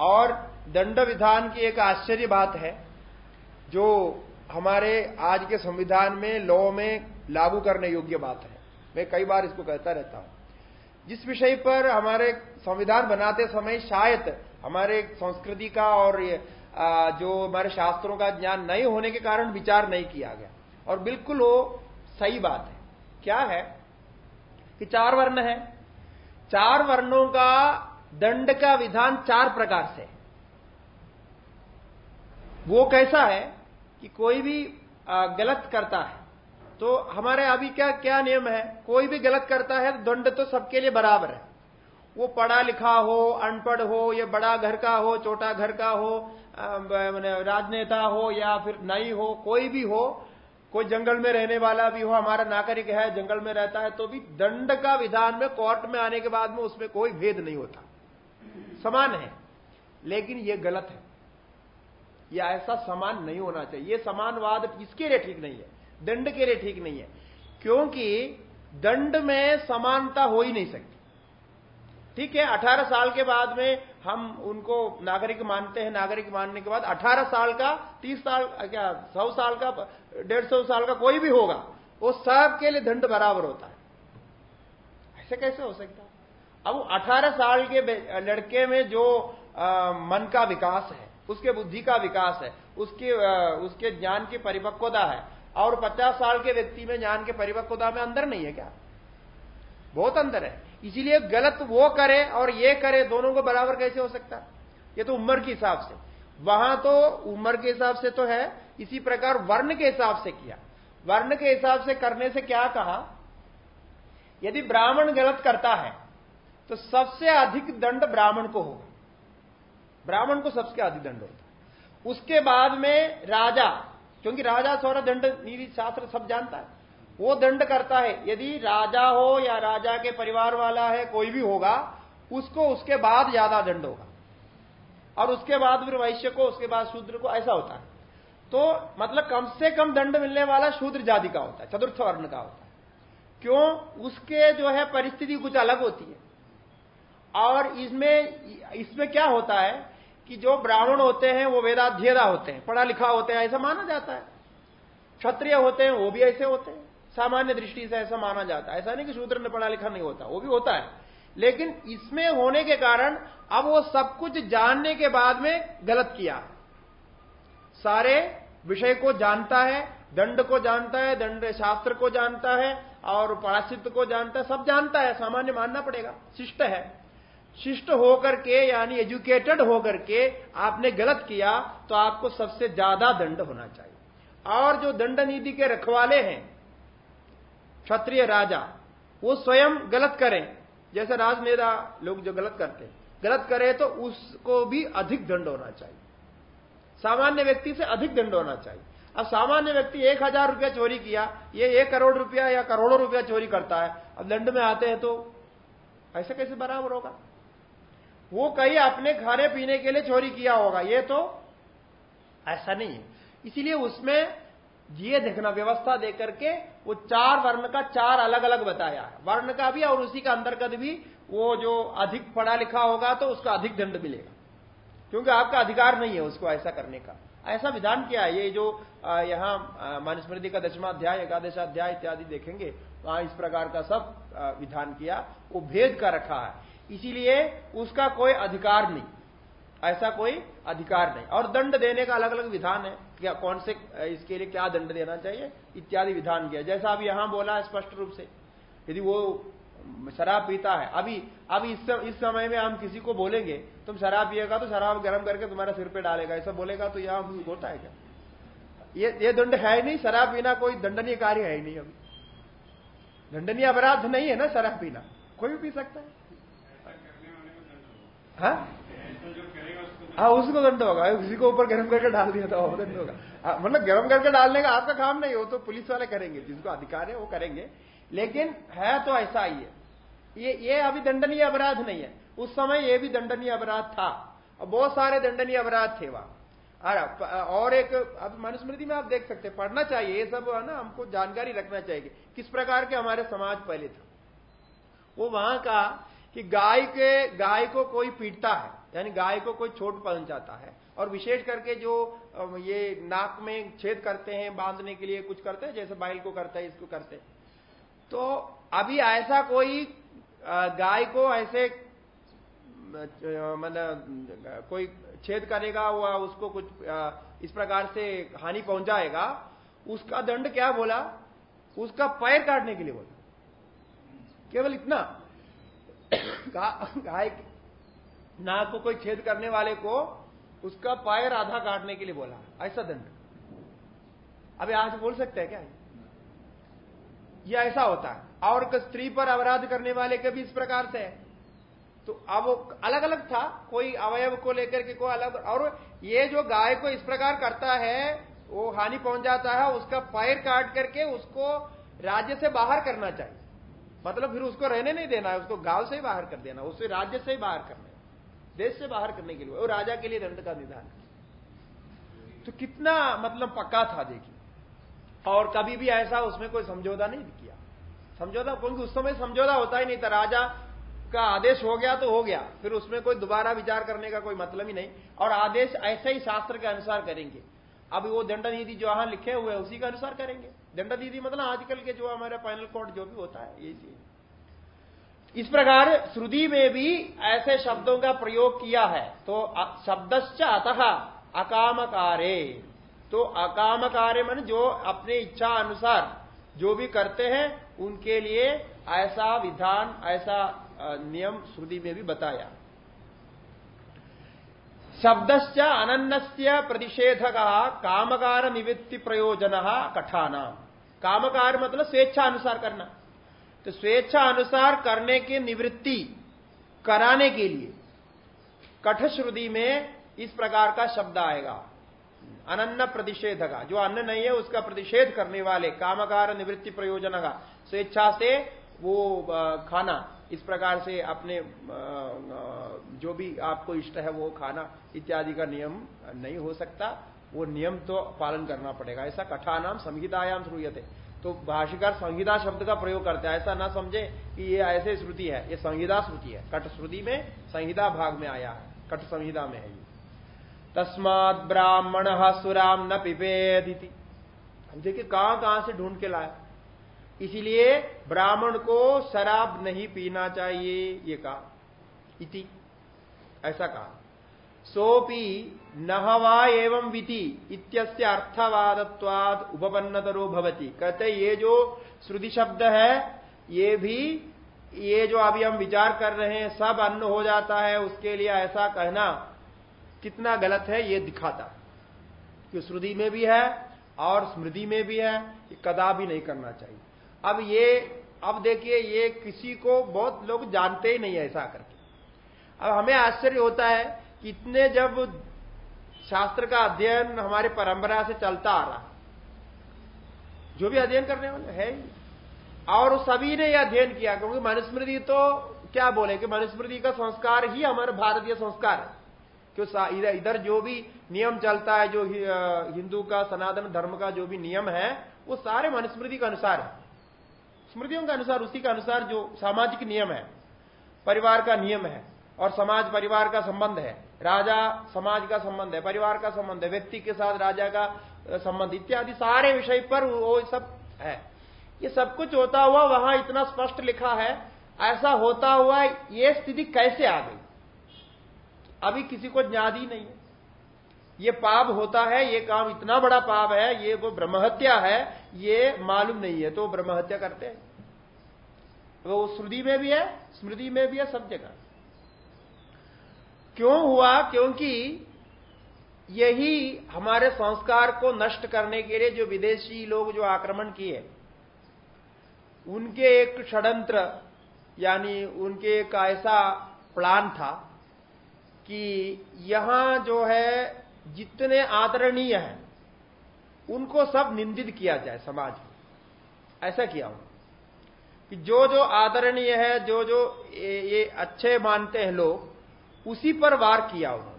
A: और दंड विधान की एक आश्चर्य बात है, जो हमारे आज के संविधान में, लॉ में लागू करने योग्य बात है। मैं कई बार इसको कहता रहता हूँ। जिस विषय पर हमारे संविधान बनाते समय शायद हमारे संस्कृति का और जो हमारे शास्त्रों का ज्ञान नहीं होने के कारण विचार नहीं किया गया। और बिल्कुल वो सही बात है। क्या है? कि चार वर्ण है। चार वर्णों का दंड का विधान चार प्रकार से वो कैसा है कि कोई भी गलत करता है तो हमारे अभी क्या क्या नियम है? कोई भी गलत करता है तो दंड तो सबके लिए बराबर है। वो पढ़ा लिखा हो, अनपढ़ हो, या बड़ा घर का हो, छोटा घर का हो राजनेता हो, या फिर नहीं हो, कोई भी हो कोई जंगल में रहने वाला भी हो, हमारा नागरिक है, जंगल में रहता है तो भी दंड का विधान में कोर्ट में आने के बाद में उसमें कोई भेद नहीं होता। समान है, लेकिन यह गलत है। यह ऐसा समान नहीं होना चाहिए। यह समानवाद इसके लिए ठीक नहीं है? दंड के लिए ठीक नहीं है। क्योंकि दंड में समानता हो ही नहीं सकती। ठीक है 18 साल के बाद में हम उनको नागरिक मानते हैं नागरिक मानने के बाद 18 साल का 30 साल क्या 100 साल का डेढ़ सौ साल का कोई भी होगा वो सब के लिए दंड बराबर होता है। ऐसे कैसे हो सकता अब 18 साल के लड़के में जो आ, मन का विकास है उसके बुद्धि का विकास है उसके आ, उसके ज्ञान की परिपक्वता है और 50 साल के व्यक्ति में ज्ञान के परिपक्वता में अंदर नहीं है क्या? बहुत अंदर है। इसीलिए गलत वो करे और ये करे, दोनों को बराबर कैसे हो सकता? है ये तो उम्र के हिसाब से। वहाँ तो उम्र के हिसाब से तो है, इसी प्रकार वर्ण के हिसाब से किया। वर्ण के हिसाब से करने से क्या कहा? यदि ब्राह्मण गलत करता है तो सबसे अधिक दंड ब्राह्मण को होगा। ब्राह्मण को सबसे अधिक दंड होता है। उसके बाद में राजा, क्योंकि राजा सौरा दंड नीति शास्त्र सब जानता है। वो दंड करता है। यदि राजा हो या राजा के परिवार वाला है, कोई भी होगा, उसको उसके बाद ज़्यादा दंड होगा। और उसके बाद फिर वैश्य को, उसके बाद शूद्र को ऐसा होता है। तो मतलब कम से कम दंड मिलने वाला शूद्र जाति का होता है, चतुर्थ वर्ण का होता है। क्यों? उसके जो है परिस्थिति कुछ अलग होती है। और इसमें इसमें क्या होता है कि जो ब्राह्मण होते हैं, वो वेदाध्येदा होते हैं, पढ़ा लिखा होते हैं, ऐसा माना जाता है। क्षत्रिय होते हैं, वो भी ऐसे होते हैं। सामान्य दृष्टि से ऐसा माना जाता है। ऐसा नहीं कि शूद्र ने पढ़ा लिखा नहीं होता, वो भी होता है। लेकिन इसमें होने के कारण अब वो सब कुछ जानने के बाद में गलत किया। सारे विषय को जानता है, दंड को जानता है, दंड शास्त्र को जानता है और पराचित को जानता है, सब जानता है, सामान्य मानना पड़ेगा। शिष्ट है। शिष्ट होकर के, यानी एजुकेटेड होकर के आपने गलत किया तो आपको सबसे ज़्यादा दंड होना चाहिए। और जो दंड नीति के रखवाले हैं क्षत्रिय राजा, वो स्वयं गलत करें। जैसे राजनेता लोग जो गलत करते हैं। गलत करे तो उसको भी अधिक दंड होना चाहिए। सामान्य व्यक्ति से अधिक दंड होना चाहिए। अब सामान्य व्यक्ति एक हज़ार रुपया चोरी किया, ये एक करोड़ रुपया या करोड़ों रुपया चोरी करता है, अब दंड में आते हैं तो ऐसे कैसे बराबर होगा? वो कहीं अपने खाने पीने के लिए चोरी किया होगा, ये तो ऐसा नहीं है। इसीलिए उसमें ये देखना, व्यवस्था देकर के वो चार वर्ण का चार अलग अलग बताया। है वर्ण का भी और उसी का अंतर्गत भी वो जो अधिक पढ़ा लिखा होगा तो उसका अधिक दंड मिलेगा। क्योंकि आपका अधिकार नहीं है उसको ऐसा करने का। ऐसा विधान किया है? ये जो यहाँ मनुस्मृति का दशमाध्याय एकादशाध्याय इत्यादि देखेंगे, वहाँ इस प्रकार का सब विधान किया, वो भेद का रखा है। इसीलिए उसका कोई अधिकार नहीं। ऐसा कोई अधिकार नहीं। और दंड देने का अलग अलग विधान है। क्या कौन से इसके लिए क्या दंड देना चाहिए इत्यादि विधान किया। जैसा अभी यहाँ बोला है स्पष्ट रूप से यदि वो शराब पीता है अभी अभी इस, समय में हम किसी को बोलेंगे तुम शराब पिएगा तो शराब गर्म करके तुम्हारे सिर पे डालेगा ऐसा बोलेगा तो यहाँ होता है क्या? ये ये दंड है नहीं शराब पीना कोई दंडनीय कार्य है ही नहीं अभी। दंडनीय अपराध नहीं है ना शराब पीना कोई भी पी सकता है। हाँ? हाँ उसको दंड होगा उसी को ऊपर गर्म करके डाल दिया था वो दंड होगा। हाँ, मतलब गर्म करके डालने का आपका काम नहीं हो तो पुलिस वाले करेंगे जिसको अधिकार है वो करेंगे। लेकिन है तो ऐसा ही है। ये ये अभी दंडनीय अपराध नहीं है। उस समय ये भी दंडनीय अपराध था और बहुत सारे दंडनीय अपराध थे वहाँ। और एक अब मनुस्मृति में आप देख सकते पढ़ना चाहिए ये सब है ना हमको जानकारी रखना चाहिए किस प्रकार के हमारे समाज पहले था। वो वहाँ का कि गाय के, गाय को कोई पीटता है, यानी गाय को कोई चोट पहुंचाता है, और विशेष करके जो ये नाक में छेद करते हैं, बांधने के लिए कुछ करते हैं, जैसे बैल को करता है, इसको करते हैं। तो अभी ऐसा कोई गाय को ऐसे मतलब कोई छेद करेगा हुआ उसको कुछ इस प्रकार से हानि पहुंचाएगा, उसका दंड क्या बोला? उसका पैर काटने के लिए बोला। केवल इतना। गाय नाक को कोई छेद करने वाले को उसका पायर आधा काटने के लिए बोला। ऐसा दंड। अभी आज बोल सकते हैं क्या? ये ऐसा होता है। और स्त्री पर अपराध करने वाले के भी इस प्रकार से है। तो अब अलग अलग था। कोई अवयव को लेकर के कोई अलग और ये जो गाय को इस प्रकार करता है, वो हानि पहुँच जाता है, उसका पैर काट करके उसको राज्य से बाहर करना चाहिए। मतलब फिर उसको रहने नहीं देना है, उसको गाँव से ही बाहर कर देना उसे राज्य से ही बाहर करना देश से बाहर करने के लिए, और राजा के लिए दंड का निधान तो कितना मतलब पक्का था देखिए। और कभी भी ऐसा उसमें कोई समझौता नहीं किया। समझौता, क्योंकि उस समय समझौता होता ही नहीं था, राजा का आदेश हो गया तो हो गया, फिर उसमें कोई दोबारा विचार करने का कोई मतलब ही नहीं। और आदेश ऐसे ही शास्त्र के अनुसार करेंगे। अब वो दंड नीति जो यहाँ लिखे हुए उसी के अनुसार करेंगे। दंड नीति मतलब आजकल के जो हमारा फाइनल कोर्ट जो भी होता है, ये चीज़। इस प्रकार श्रुति में भी ऐसे शब्दों का प्रयोग किया है। तो शब्दश्च अतः अकामकारे। तो अकाम कार्य मन जो अपने इच्छा अनुसार जो भी करते हैं, उनके लिए ऐसा विधान, ऐसा नियम श्रुति में भी बताया। शब्दश्च अनन्नस्य प्रतिषेध का कामकार निवृत्ति प्रयोजन कठाना कामकार मतलब स्वेच्छा अनुसार करना। तो स्वेच्छा अनुसार करने की निवृत्ति कराने के लिए कठ श्रुति में इस प्रकार का शब्द आएगा। अनन्न प्रतिषेध का जो अन्न नहीं है, उसका प्रतिषेध करने वाले कामकार निवृत्ति प्रयोजन का स्वेच्छा से वो खाना इस प्रकार से अपने जो भी आपको इष्ट है वो खाना इत्यादि का नियम नहीं हो सकता, वो नियम तो पालन करना पड़ेगा। ऐसा कठानाम संहितायाम थे तो भाषिकार संहिता शब्द का प्रयोग करते हैं। ऐसा ना समझे कि ये ऐसे श्रुति है। ये संहिता श्रुति है। कट श्रुति में, संहिता भाग में आया है। कट संहिता में है ये। तस्मात ब्राह्मण सुराम न पिपेदिति देखिए कहाँ कहाँ से ढूंढ के लाया? इसीलिए ब्राह्मण को शराब नहीं पीना चाहिए, ये कहा। इति, ऐसा कहा। सोपी नहवा एवं विधि इत्यस्य अर्थवादत्वाद उपपन्नतरो भवती। कहते ये जो श्रुति शब्द है, ये भी, ये जो अभी हम विचार कर रहे हैं, सब अन्न हो जाता है, उसके लिए ऐसा कहना कितना गलत है, ये दिखाता। कि श्रुति में भी है और स्मृति में भी है कदा भी नहीं करना चाहिए। अब ये, अब देखिए, ये किसी को बहुत लोग जानते ही नहीं ऐसा करके। अब हमें आश्चर्य होता है कि इतने जब शास्त्र का अध्ययन हमारे परंपरा से चलता आ रहा, जो भी अध्ययन करने वाले है और सभी ने यह अध्ययन किया, क्योंकि मनुस्मृति तो क्या बोले कि मनुस्मृति का संस्कार ही हमारे भारतीय संस्कार है। क्यों इधर जो भी नियम चलता है, जो हिंदू का, सनातन धर्म का जो भी नियम है, वो सारे मनुस्मृति के अनुसार है। स्मृतियों के अनुसार, उसी के अनुसार जो सामाजिक नियम है, परिवार का नियम है, और समाज परिवार का संबंध है, राजा समाज का संबंध है, परिवार का संबंध है, व्यक्ति के साथ राजा का संबंध, इत्यादि सारे विषय पर वो सब है। ये सब कुछ होता हुआ वहाँ इतना स्पष्ट लिखा है, ऐसा होता हुआ ये स्थिति कैसे आ गई? अभी किसी को ज्ञात ही नहीं है। ये पाप होता है, ये काम इतना बड़ा पाप है, ये वो ब्रह्महत्या है, ये मालूम नहीं है तो ब्रह्महत्या करते हैं। वो श्रुति में भी है, स्मृति में भी है, सब जगह। क्यों हुआ? क्योंकि यही हमारे संस्कार को नष्ट करने के लिए जो विदेशी लोग जो आक्रमण किए, उनके एक षडंत्र, यानी उनके एक ऐसा प्लान था कि यहाँ जो है जितने आदरणीय हैं उनको सब निंदित किया जाए समाज में। ऐसा किया हूँ कि जो जो आदरणीय है जो जो ये, ये अच्छे मानते हैं लोग उसी पर वार किया उन्होंने।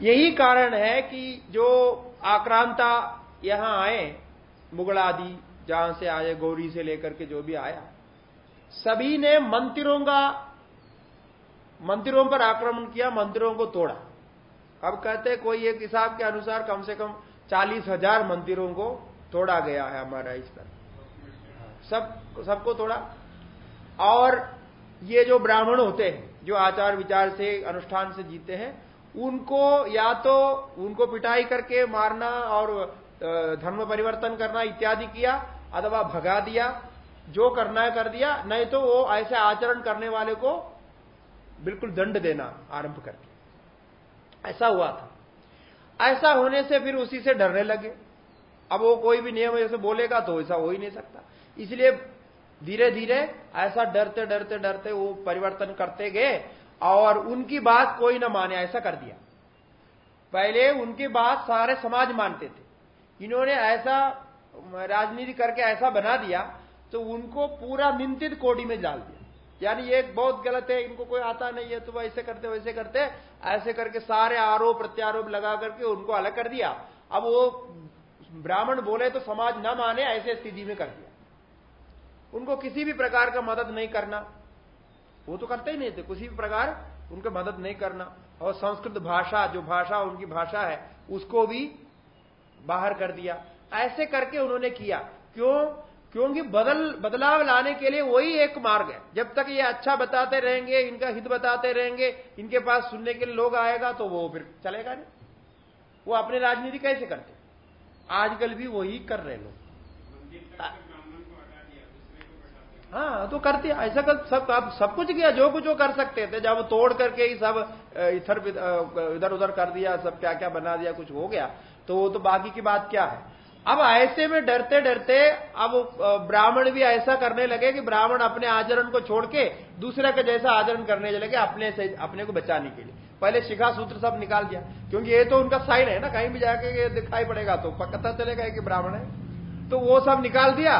A: यही कारण है कि जो आक्रांता यहाँ आए मुगल आदि जहाँ से आए गौरी से लेकर के जो भी आया सभी ने मंदिरों का मंदिरों पर आक्रमण किया, मंदिरों को तोड़ा। अब कहते हैं कोई एक हिसाब के अनुसार कम से कम चालीस हज़ार मंदिरों को तोड़ा गया है हमारा इस तरह। सब, सबको तोड़ा। और ये जो ब्राह्मण होते हैं, जो आचार विचार से, अनुष्ठान से जीते हैं, उनको या तो उनको पिटाई करके मारना और धर्म परिवर्तन करना इत्यादि किया, अथवा भगा दिया, जो करना है कर दिया, नहीं तो वो ऐसे आचरण करने वाले को बिल्कुल दंड देना आरंभ करके। ऐसा हुआ था। ऐसा होने से फिर उसी से डरने लगे। अब वो कोई भी नियम ऐसे बोलेगा तो ऐसा हो ही नहीं सकता। इसलिए धीरे धीरे ऐसा डरते डरते डरते वो परिवर्तन करते गए और उनकी बात कोई ना माने, ऐसा कर दिया। पहले उनकी बात सारे समाज मानते थे। इन्होंने ऐसा राजनीति करके ऐसा बना दिया तो उनको पूरा निंदित कोडी में डाल दिया। यानी ये बहुत गलत है, इनको कोई आता नहीं है तो ऐसे करते, वैसे करते, ऐसे करके सारे आरोप, प्रत्यारोप लगा करके उनको अलग कर दिया। अब वो ब्राह्मण बोले तो समाज न माने, ऐसे स्थिति में कर दिया। उनको किसी भी प्रकार का मदद नहीं करना। वो तो करते ही नहीं थे, किसी भी प्रकार उनको मदद नहीं करना। और संस्कृत भाषा, जो भाषा उनकी भाषा है, उसको भी बाहर कर दिया। ऐसे करके उन्होंने किया। क्यों? क्योंकि बदल, बदलाव लाने के लिए वही एक मार्ग है। जब तक ये अच्छा बताते रहेंगे, इनका हित बताते रहेंगे, इनके पास सुनने के लिए लोग आएगा तो वो फिर चलेगा नहीं। वो अपनी राजनीति कैसे करते? आजकल भी वही कर रहे लोग। हाँ तो करते, ऐसा कर, सब, आप सब कुछ किया, जो कुछ वो कर सकते थे। जब तोड़ करके ही सब इधर इधर, उधर कर दिया, सब क्या क्या बना दिया, कुछ हो गया तो वो तो बाकी की बात क्या है? अब ऐसे में डरते डरते अब ब्राह्मण भी ऐसा करने लगे कि ब्राह्मण अपने आचरण को छोड़ के दूसरे का जैसा आचरण करने लगे अपने से, अपने को बचाने के लिए। पहले शिखा सूत्र सब निकाल दिया, क्योंकि ये तो उनका साइन है ना, कहीं भी जाके ये दिखाई पड़ेगा तो पता चलेगा कि ब्राह्मण है। तो वो सब निकाल दिया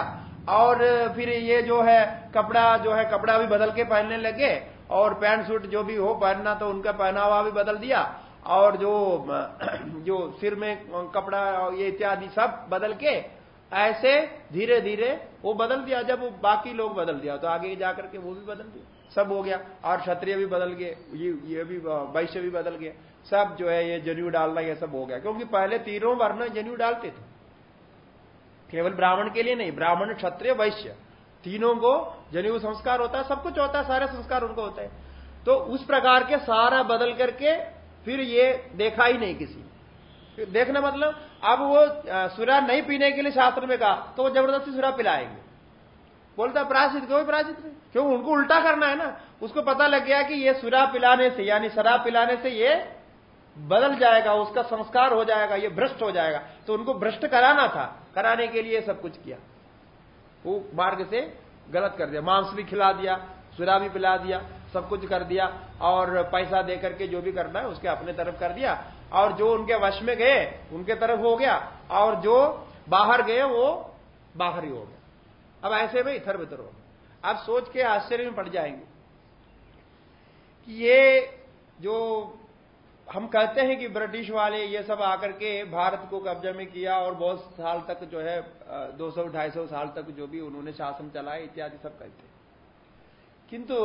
A: और फिर ये जो है, कपड़ा जो है, कपड़ा भी बदल के पहनने लगे और पैंट सूट जो भी हो पहनना तो उनका पहनावा भी बदल दिया। और जो *clears throat* जो सिर में कपड़ा ये इत्यादि सब बदल के ऐसे धीरे धीरे वो बदल दिया। जब वो बाकी लोग बदल दिया तो आगे जाकर के वो भी बदल दिया। सब हो गया। और क्षत्रिय भी बदल गए, ये ये भी, वैश्य भी बदल गया सब जो है ये जनेऊ डालना ये सब हो गया। क्योंकि पहले तीनों वर्ण जनेऊ डालते थे। केवल ब्राह्मण के लिए नहीं, ब्राह्मण, क्षत्रिय, वैश्य। तीनों को जनेऊ संस्कार होता है, सब कुछ होता है, सारे संस्कार उनको होते हैं। तो उस प्रकार के सारा बदल करके फिर ये देखा ही नहीं किसी देखना मतलब अब वो सुरा नहीं पीने के लिए शास्त्र में कहा तो वो ज़बरदस्ती सुरा पिलाएँगे। बोलता प्राचित क्यों प्राचित क्यों? उनको उल्टा करना है ना? उसको पता लग गया कि ये सुरा पिलाने से, यानी शराब पिलाने से ये बदल जाएगा, उसका संस्कार हो जाएगा, ये भ्रष्ट हो जाएगा। तो उनको भ्रष्ट कराना था, कराने के लिए सब कुछ किया। वो मार्ग से गलत कर दिया। मांस भी खिला दिया, सुरा भी पिला दिया। सब कुछ कर दिया और पैसा दे करके जो भी करना है उसके अपने तरफ़ कर दिया। और जो उनके वश में गए, उनके तरफ़ हो गया। और जो बाहर गए, वो बाहर ही हो गया अब ऐसे में इधर उधर हो अब सोच के आश्चर्य में पड़ जाएँगे कि ये जो हम कहते हैं कि ब्रिटिश वाले ये सब आकर के भारत को कब्जा में किया और बहुत साल तक जो है 200-250 साल तक जो भी उन्होंने शासन चलाया, इत्यादि सब कहते किंतु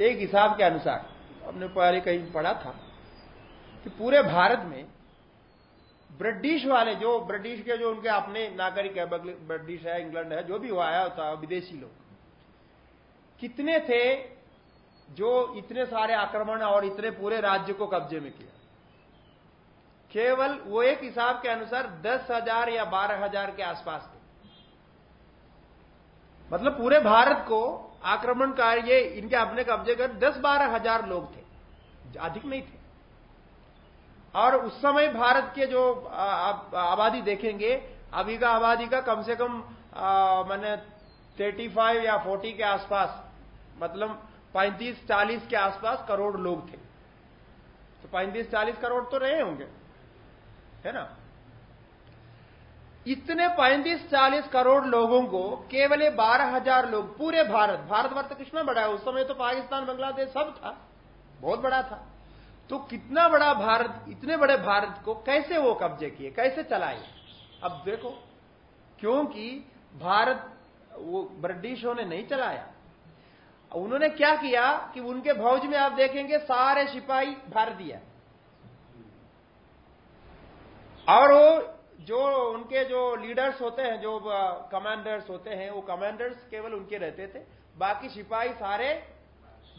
A: एक हिसाब के अनुसार, हमने पहले कहीं पढ़ा था कि पूरे भारत में ब्रिटिश वाले जो, ब्रिटिश के जो उनके अपने नागरिक है ब्रिटिश है, इंग्लैंड है, जो भी वो आया होता विदेशी लोग, कितने थे जो इतने सारे आक्रमण और इतने पूरे राज्य को कब्जे में किया? केवल वो एक हिसाब के अनुसार दस हज़ार या बारह हज़ार के आसपास थे। मतलब पूरे भारत को आक्रमणकारी इनके अपने कब्जे कर दस बारह हज़ार लोग थे, अधिक नहीं थे। और उस समय भारत के जो आबादी देखेंगे, अभी का आबादी का कम से कम मैंने थर्टी फाइव या फोर्टी के आसपास मतलब पैंतीस चालीस के आसपास करोड़ लोग थे। तो पैंतीस चालीस करोड़ तो रहे होंगे, है ना? इतने पैंतीस, चालीस करोड़ लोगों को, केवल बारह हज़ार लोग, पूरे भारत भारतवर्ष तो कितना बड़ा है? उस समय तो पाकिस्तान, बांग्लादेश सब था, बहुत बड़ा था। तो कितना बड़ा भारत, इतने बड़े भारत को कैसे वो कब्जे किए, कैसे चलाए? अब देखो, क्योंकि भारत, वो ब्रिटिशों ने नहीं चलाया। उन्होंने क्या किया कि उनके भौज में आप देखेंगे, सारे सिपाही भारतीय और वो जो उनके जो लीडर्स होते हैं, जो कमांडर्स होते हैं, वो कमांडर्स केवल उनके रहते थे। बाकी सिपाही सारे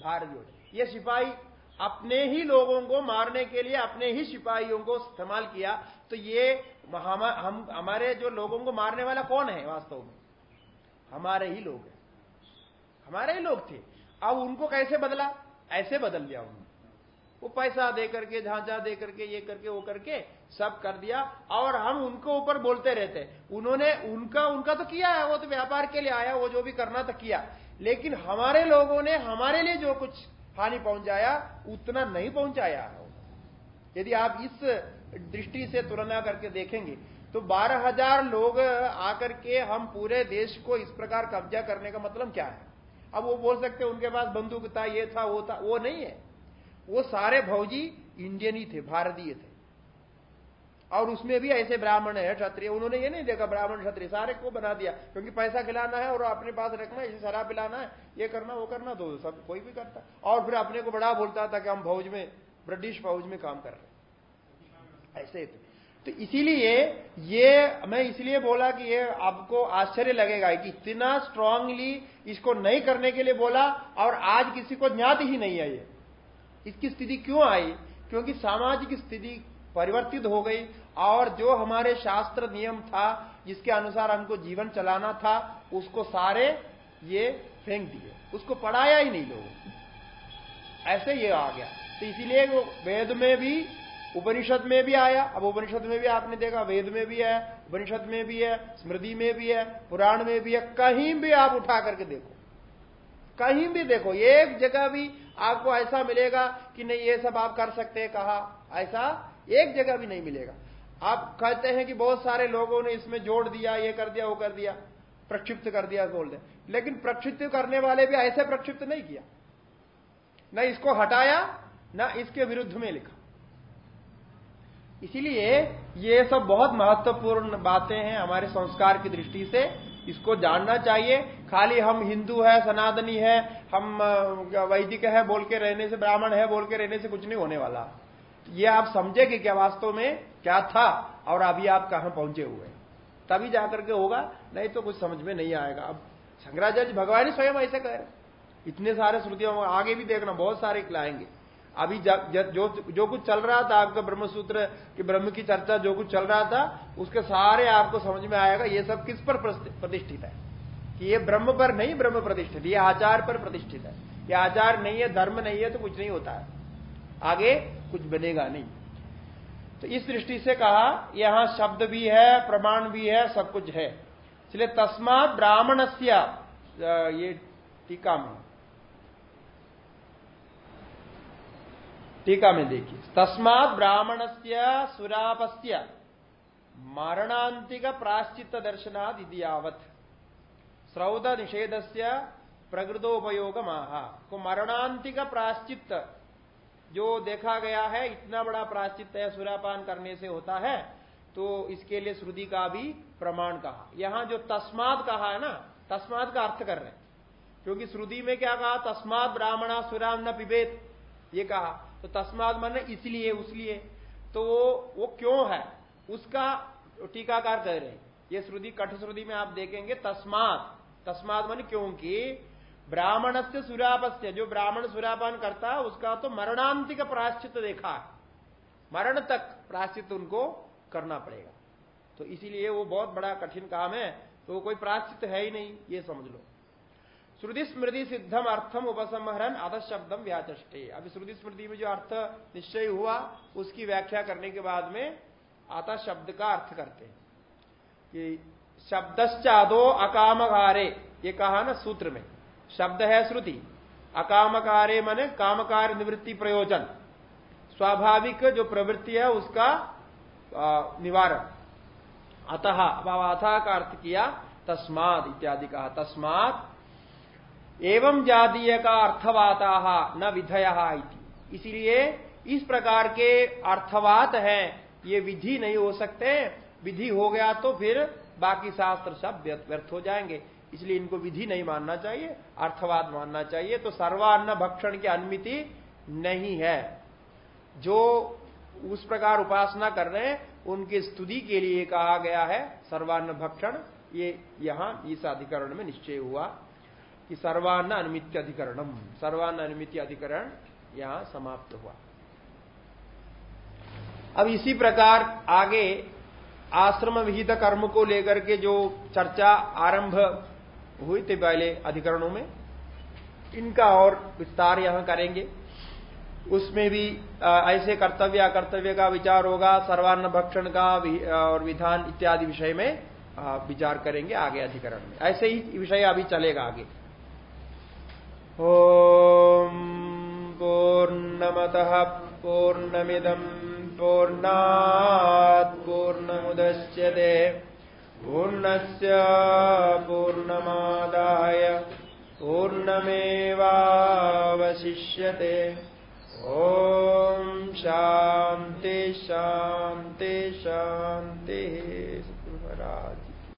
A: भारतीय ये सिपाही अपने ही लोगों को मारने के लिए, अपने ही सिपाहियों को इस्तेमाल किया। तो ये हम हम, हमारे जो लोगों को मारने वाला कौन है वास्तव में? हमारे ही लोग हैं। हमारे ही लोग थे। अब उनको कैसे बदला? ऐसे बदल दिया उन्होंने। वो पैसा दे करके, झांझा दे करके, ये करके, वो करके सब कर दिया और हम उनको ऊपर बोलते रहते। उन्होंने उनका उनका तो किया है, वो तो व्यापार के लिए आया, वो जो भी करना था किया। लेकिन हमारे लोगों ने हमारे लिए जो कुछ हानि पहुँचाया, उतना नहीं पहुँचाया। यदि आप इस दृष्टि से तुलना करके देखेंगे तो बारह हज़ार लोग आकर के हम पूरे देश को इस प्रकार कब्जा करने का मतलब क्या है? अब वो बोल सकते उनके पास बंदूक था, ये था, वो था, वो नहीं है। वो सारे भौजी इंडियन ही थे, भारतीय थे। और उसमें भी ऐसे ब्राह्मण है, क्षत्रिय। उन्होंने ये नहीं देखा, ब्राह्मण, क्षत्रिय, सारे को बना दिया, क्योंकि पैसा खिलाना है और अपने पास रखना है शराब पिलाना है, ये करना, वो करना तो सब, कोई भी करता। और फिर अपने को बड़ा बोलता था कि हम फौज में, ब्रिटिश फौज में काम कर रहे ऐसे थे। तो इसीलिए ये, मैं इसलिए बोला कि ये आपको आश्चर्य लगेगा कि इतना स्ट्रांगली इसको नहीं करने के लिए बोला, और आज किसी को ज्ञात ही नहीं है ये। इसकी स्थिति क्यों आई? क्योंकि सामाजिक स्थिति परिवर्तित हो गई और जो हमारे शास्त्र नियम था, जिसके अनुसार हमको जीवन चलाना था, उसको सारे ये फेंक दिए। उसको पढ़ाया ही नहीं लोगों ऐसे ये आ गया। तो इसीलिए वेद में भी, उपनिषद में भी आया। अब उपनिषद में भी आपने देखा, वेद में भी है, उपनिषद में भी है, स्मृति में भी है, पुराण में भी है, कहीं भी आप उठा करके देखो। कहीं भी देखो, एक जगह भी आपको ऐसा मिलेगा कि नहीं, ये सब आप कर सकते कहा, ऐसा एक जगह भी नहीं मिलेगा। आप कहते हैं कि बहुत सारे लोगों ने इसमें जोड़ दिया, ये कर दिया, वो कर दिया, प्रक्षिप्त कर दिया, बोल दे। लेकिन प्रक्षिप्त करने वाले भी ऐसे प्रक्षिप्त नहीं किया। न इसको हटाया, न इसके विरुद्ध में लिखा। इसीलिए ये सब बहुत महत्वपूर्ण बातें हैं हमारे संस्कार की दृष्टि से। इसको जानना चाहिए खाली हम हिंदू है, सनातनी है, हम वैदिक है बोल के रहने से ब्राह्मण है बोल के रहने से कुछ नहीं होने वाला। ये आप समझे कि क्या वास्तव में क्या था और अभी आप कहाँ पहुँचे हुए तभी जाकर के होगा, नहीं तो कुछ समझ में नहीं आएगा। अब शंकराचार्य भगवान ही स्वयं ऐसे कह। रहे इतने सारे श्रुतियों आगे भी देखना, बहुत सारे लाएँगे। अभी जो जो कुछ चल रहा था, आपका ब्रह्मसूत्र की ब्रह्म की चर्चा जो कुछ चल रहा था, उसके सारे आपको समझ में आएगा, ये सब किस पर प्रतिष्ठित है? कि ये ब्रह्म पर नहीं ब्रह्म प्रतिष्ठित, ये आचार पर प्रतिष्ठित है। ये आचार नहीं है, धर्म नहीं है तो कुछ नहीं होता है। आगे कुछ बनेगा नहीं। तो इस दृष्टि से कहा, यहाँ शब्द भी है, प्रमाण भी है, सब कुछ है। इसलिए तस्मात ब्राह्मण ये टीका में। टीका में देखिए। तस्मात ब्राह्मण से सुरापस्य मरणांतिक प्राश्चित दर्शनाद यावत। श्रौद निषेध से प्रकृतोपयोग को मरणांतिक प्राश्चित जो देखा गया है, इतना बड़ा प्राश्चित है सुरापान करने से होता है तो इसके लिए श्रुति का भी प्रमाण कहा। यहाँ जो तस्माद कहा है ना, तस्माद का अर्थ कर रहे हैं। क्योंकि श्रुति में क्या कहा? तस्माद ब्राह्मणा सुराम न पिबेत। ये कहा। तो तस्माद मन इसलिए, उसलिए। तो वो वो क्यों है? उसका टीकाकार कह रहे हैं। ये श्रुति, कठ श्रुति में आप देखेंगे तस्मात तस्मात मन क्योंकि ब्राह्मण से सुरापस्य, जो ब्राह्मण सुरापान करता है, उसका तो मरणांतिक प्राश्चित देखा मरण तक प्राश्चित उनको करना पड़ेगा। तो इसीलिए वो बहुत बड़ा कठिन काम है तो कोई प्राश्चित है ही नहीं, ये समझ लो। श्रुति स्मृति सिद्धम अर्थम उपसंहरण अध शब्दम व्याचे अभी श्रुति स्मृति में जो अर्थ निश्चय हुआ, उसकी व्याख्या करने के बाद में आता शब्द का अर्थ करते हैं। कि शब्दश्चादो अकामकारे। ये कहा ना सूत्र में। शब्द है श्रुति। अकामकारे माने कामकार निवृत्ति प्रयोजन। स्वाभाविक जो प्रवृत्ति है उसका निवारण। अतः अथा का अर्थ किया तस्माद इत्यादि कहा। तस्मात एवं जातीय का अर्थवाता न विधय इसीलिए इस प्रकार के अर्थवात हैं। ये विधि नहीं हो सकते। विधि हो गया तो फिर बाकी शास्त्र सब व्यर्थ हो जाएँगे। इसलिए इनको विधि नहीं मानना चाहिए, अर्थवाद मानना चाहिए। तो सर्वान्न भक्षण की अनुमति नहीं है। जो उस प्रकार उपासना कर रहे हैं, उनकी स्तुति के लिए कहा गया है, सर्वान्न भक्षण। ये यहाँ इस अधिकरण में निश्चय हुआ कि सर्वान्न अनुमित्य अधिकरणम। सर्वान्न अनुमित्य अधिकरण यहाँ समाप्त हुआ। अब इसी प्रकार आगे आश्रम विहित कर्म को लेकर के जो चर्चा आरंभ हुई थी पहले अधिकरणों में, इनका और विस्तार यहाँ करेंगे। उसमें भी ऐसे कर्तव्य, अकर्तव्य का विचार होगा, सर्वान्न भक्षण का और विधान इत्यादि विषय में विचार करेंगे आगे अधिकरण में। ऐसे ही विषय अभी चलेगा आगे। ओम पूर्णमत पूर्णमिदम। पूर्णात् पूर्णमुदश्यते पूर्णस्य पूर्णमादाय पूर्णमेवावशिष्यते। ॐ शान्ति शान्ति शान्तिः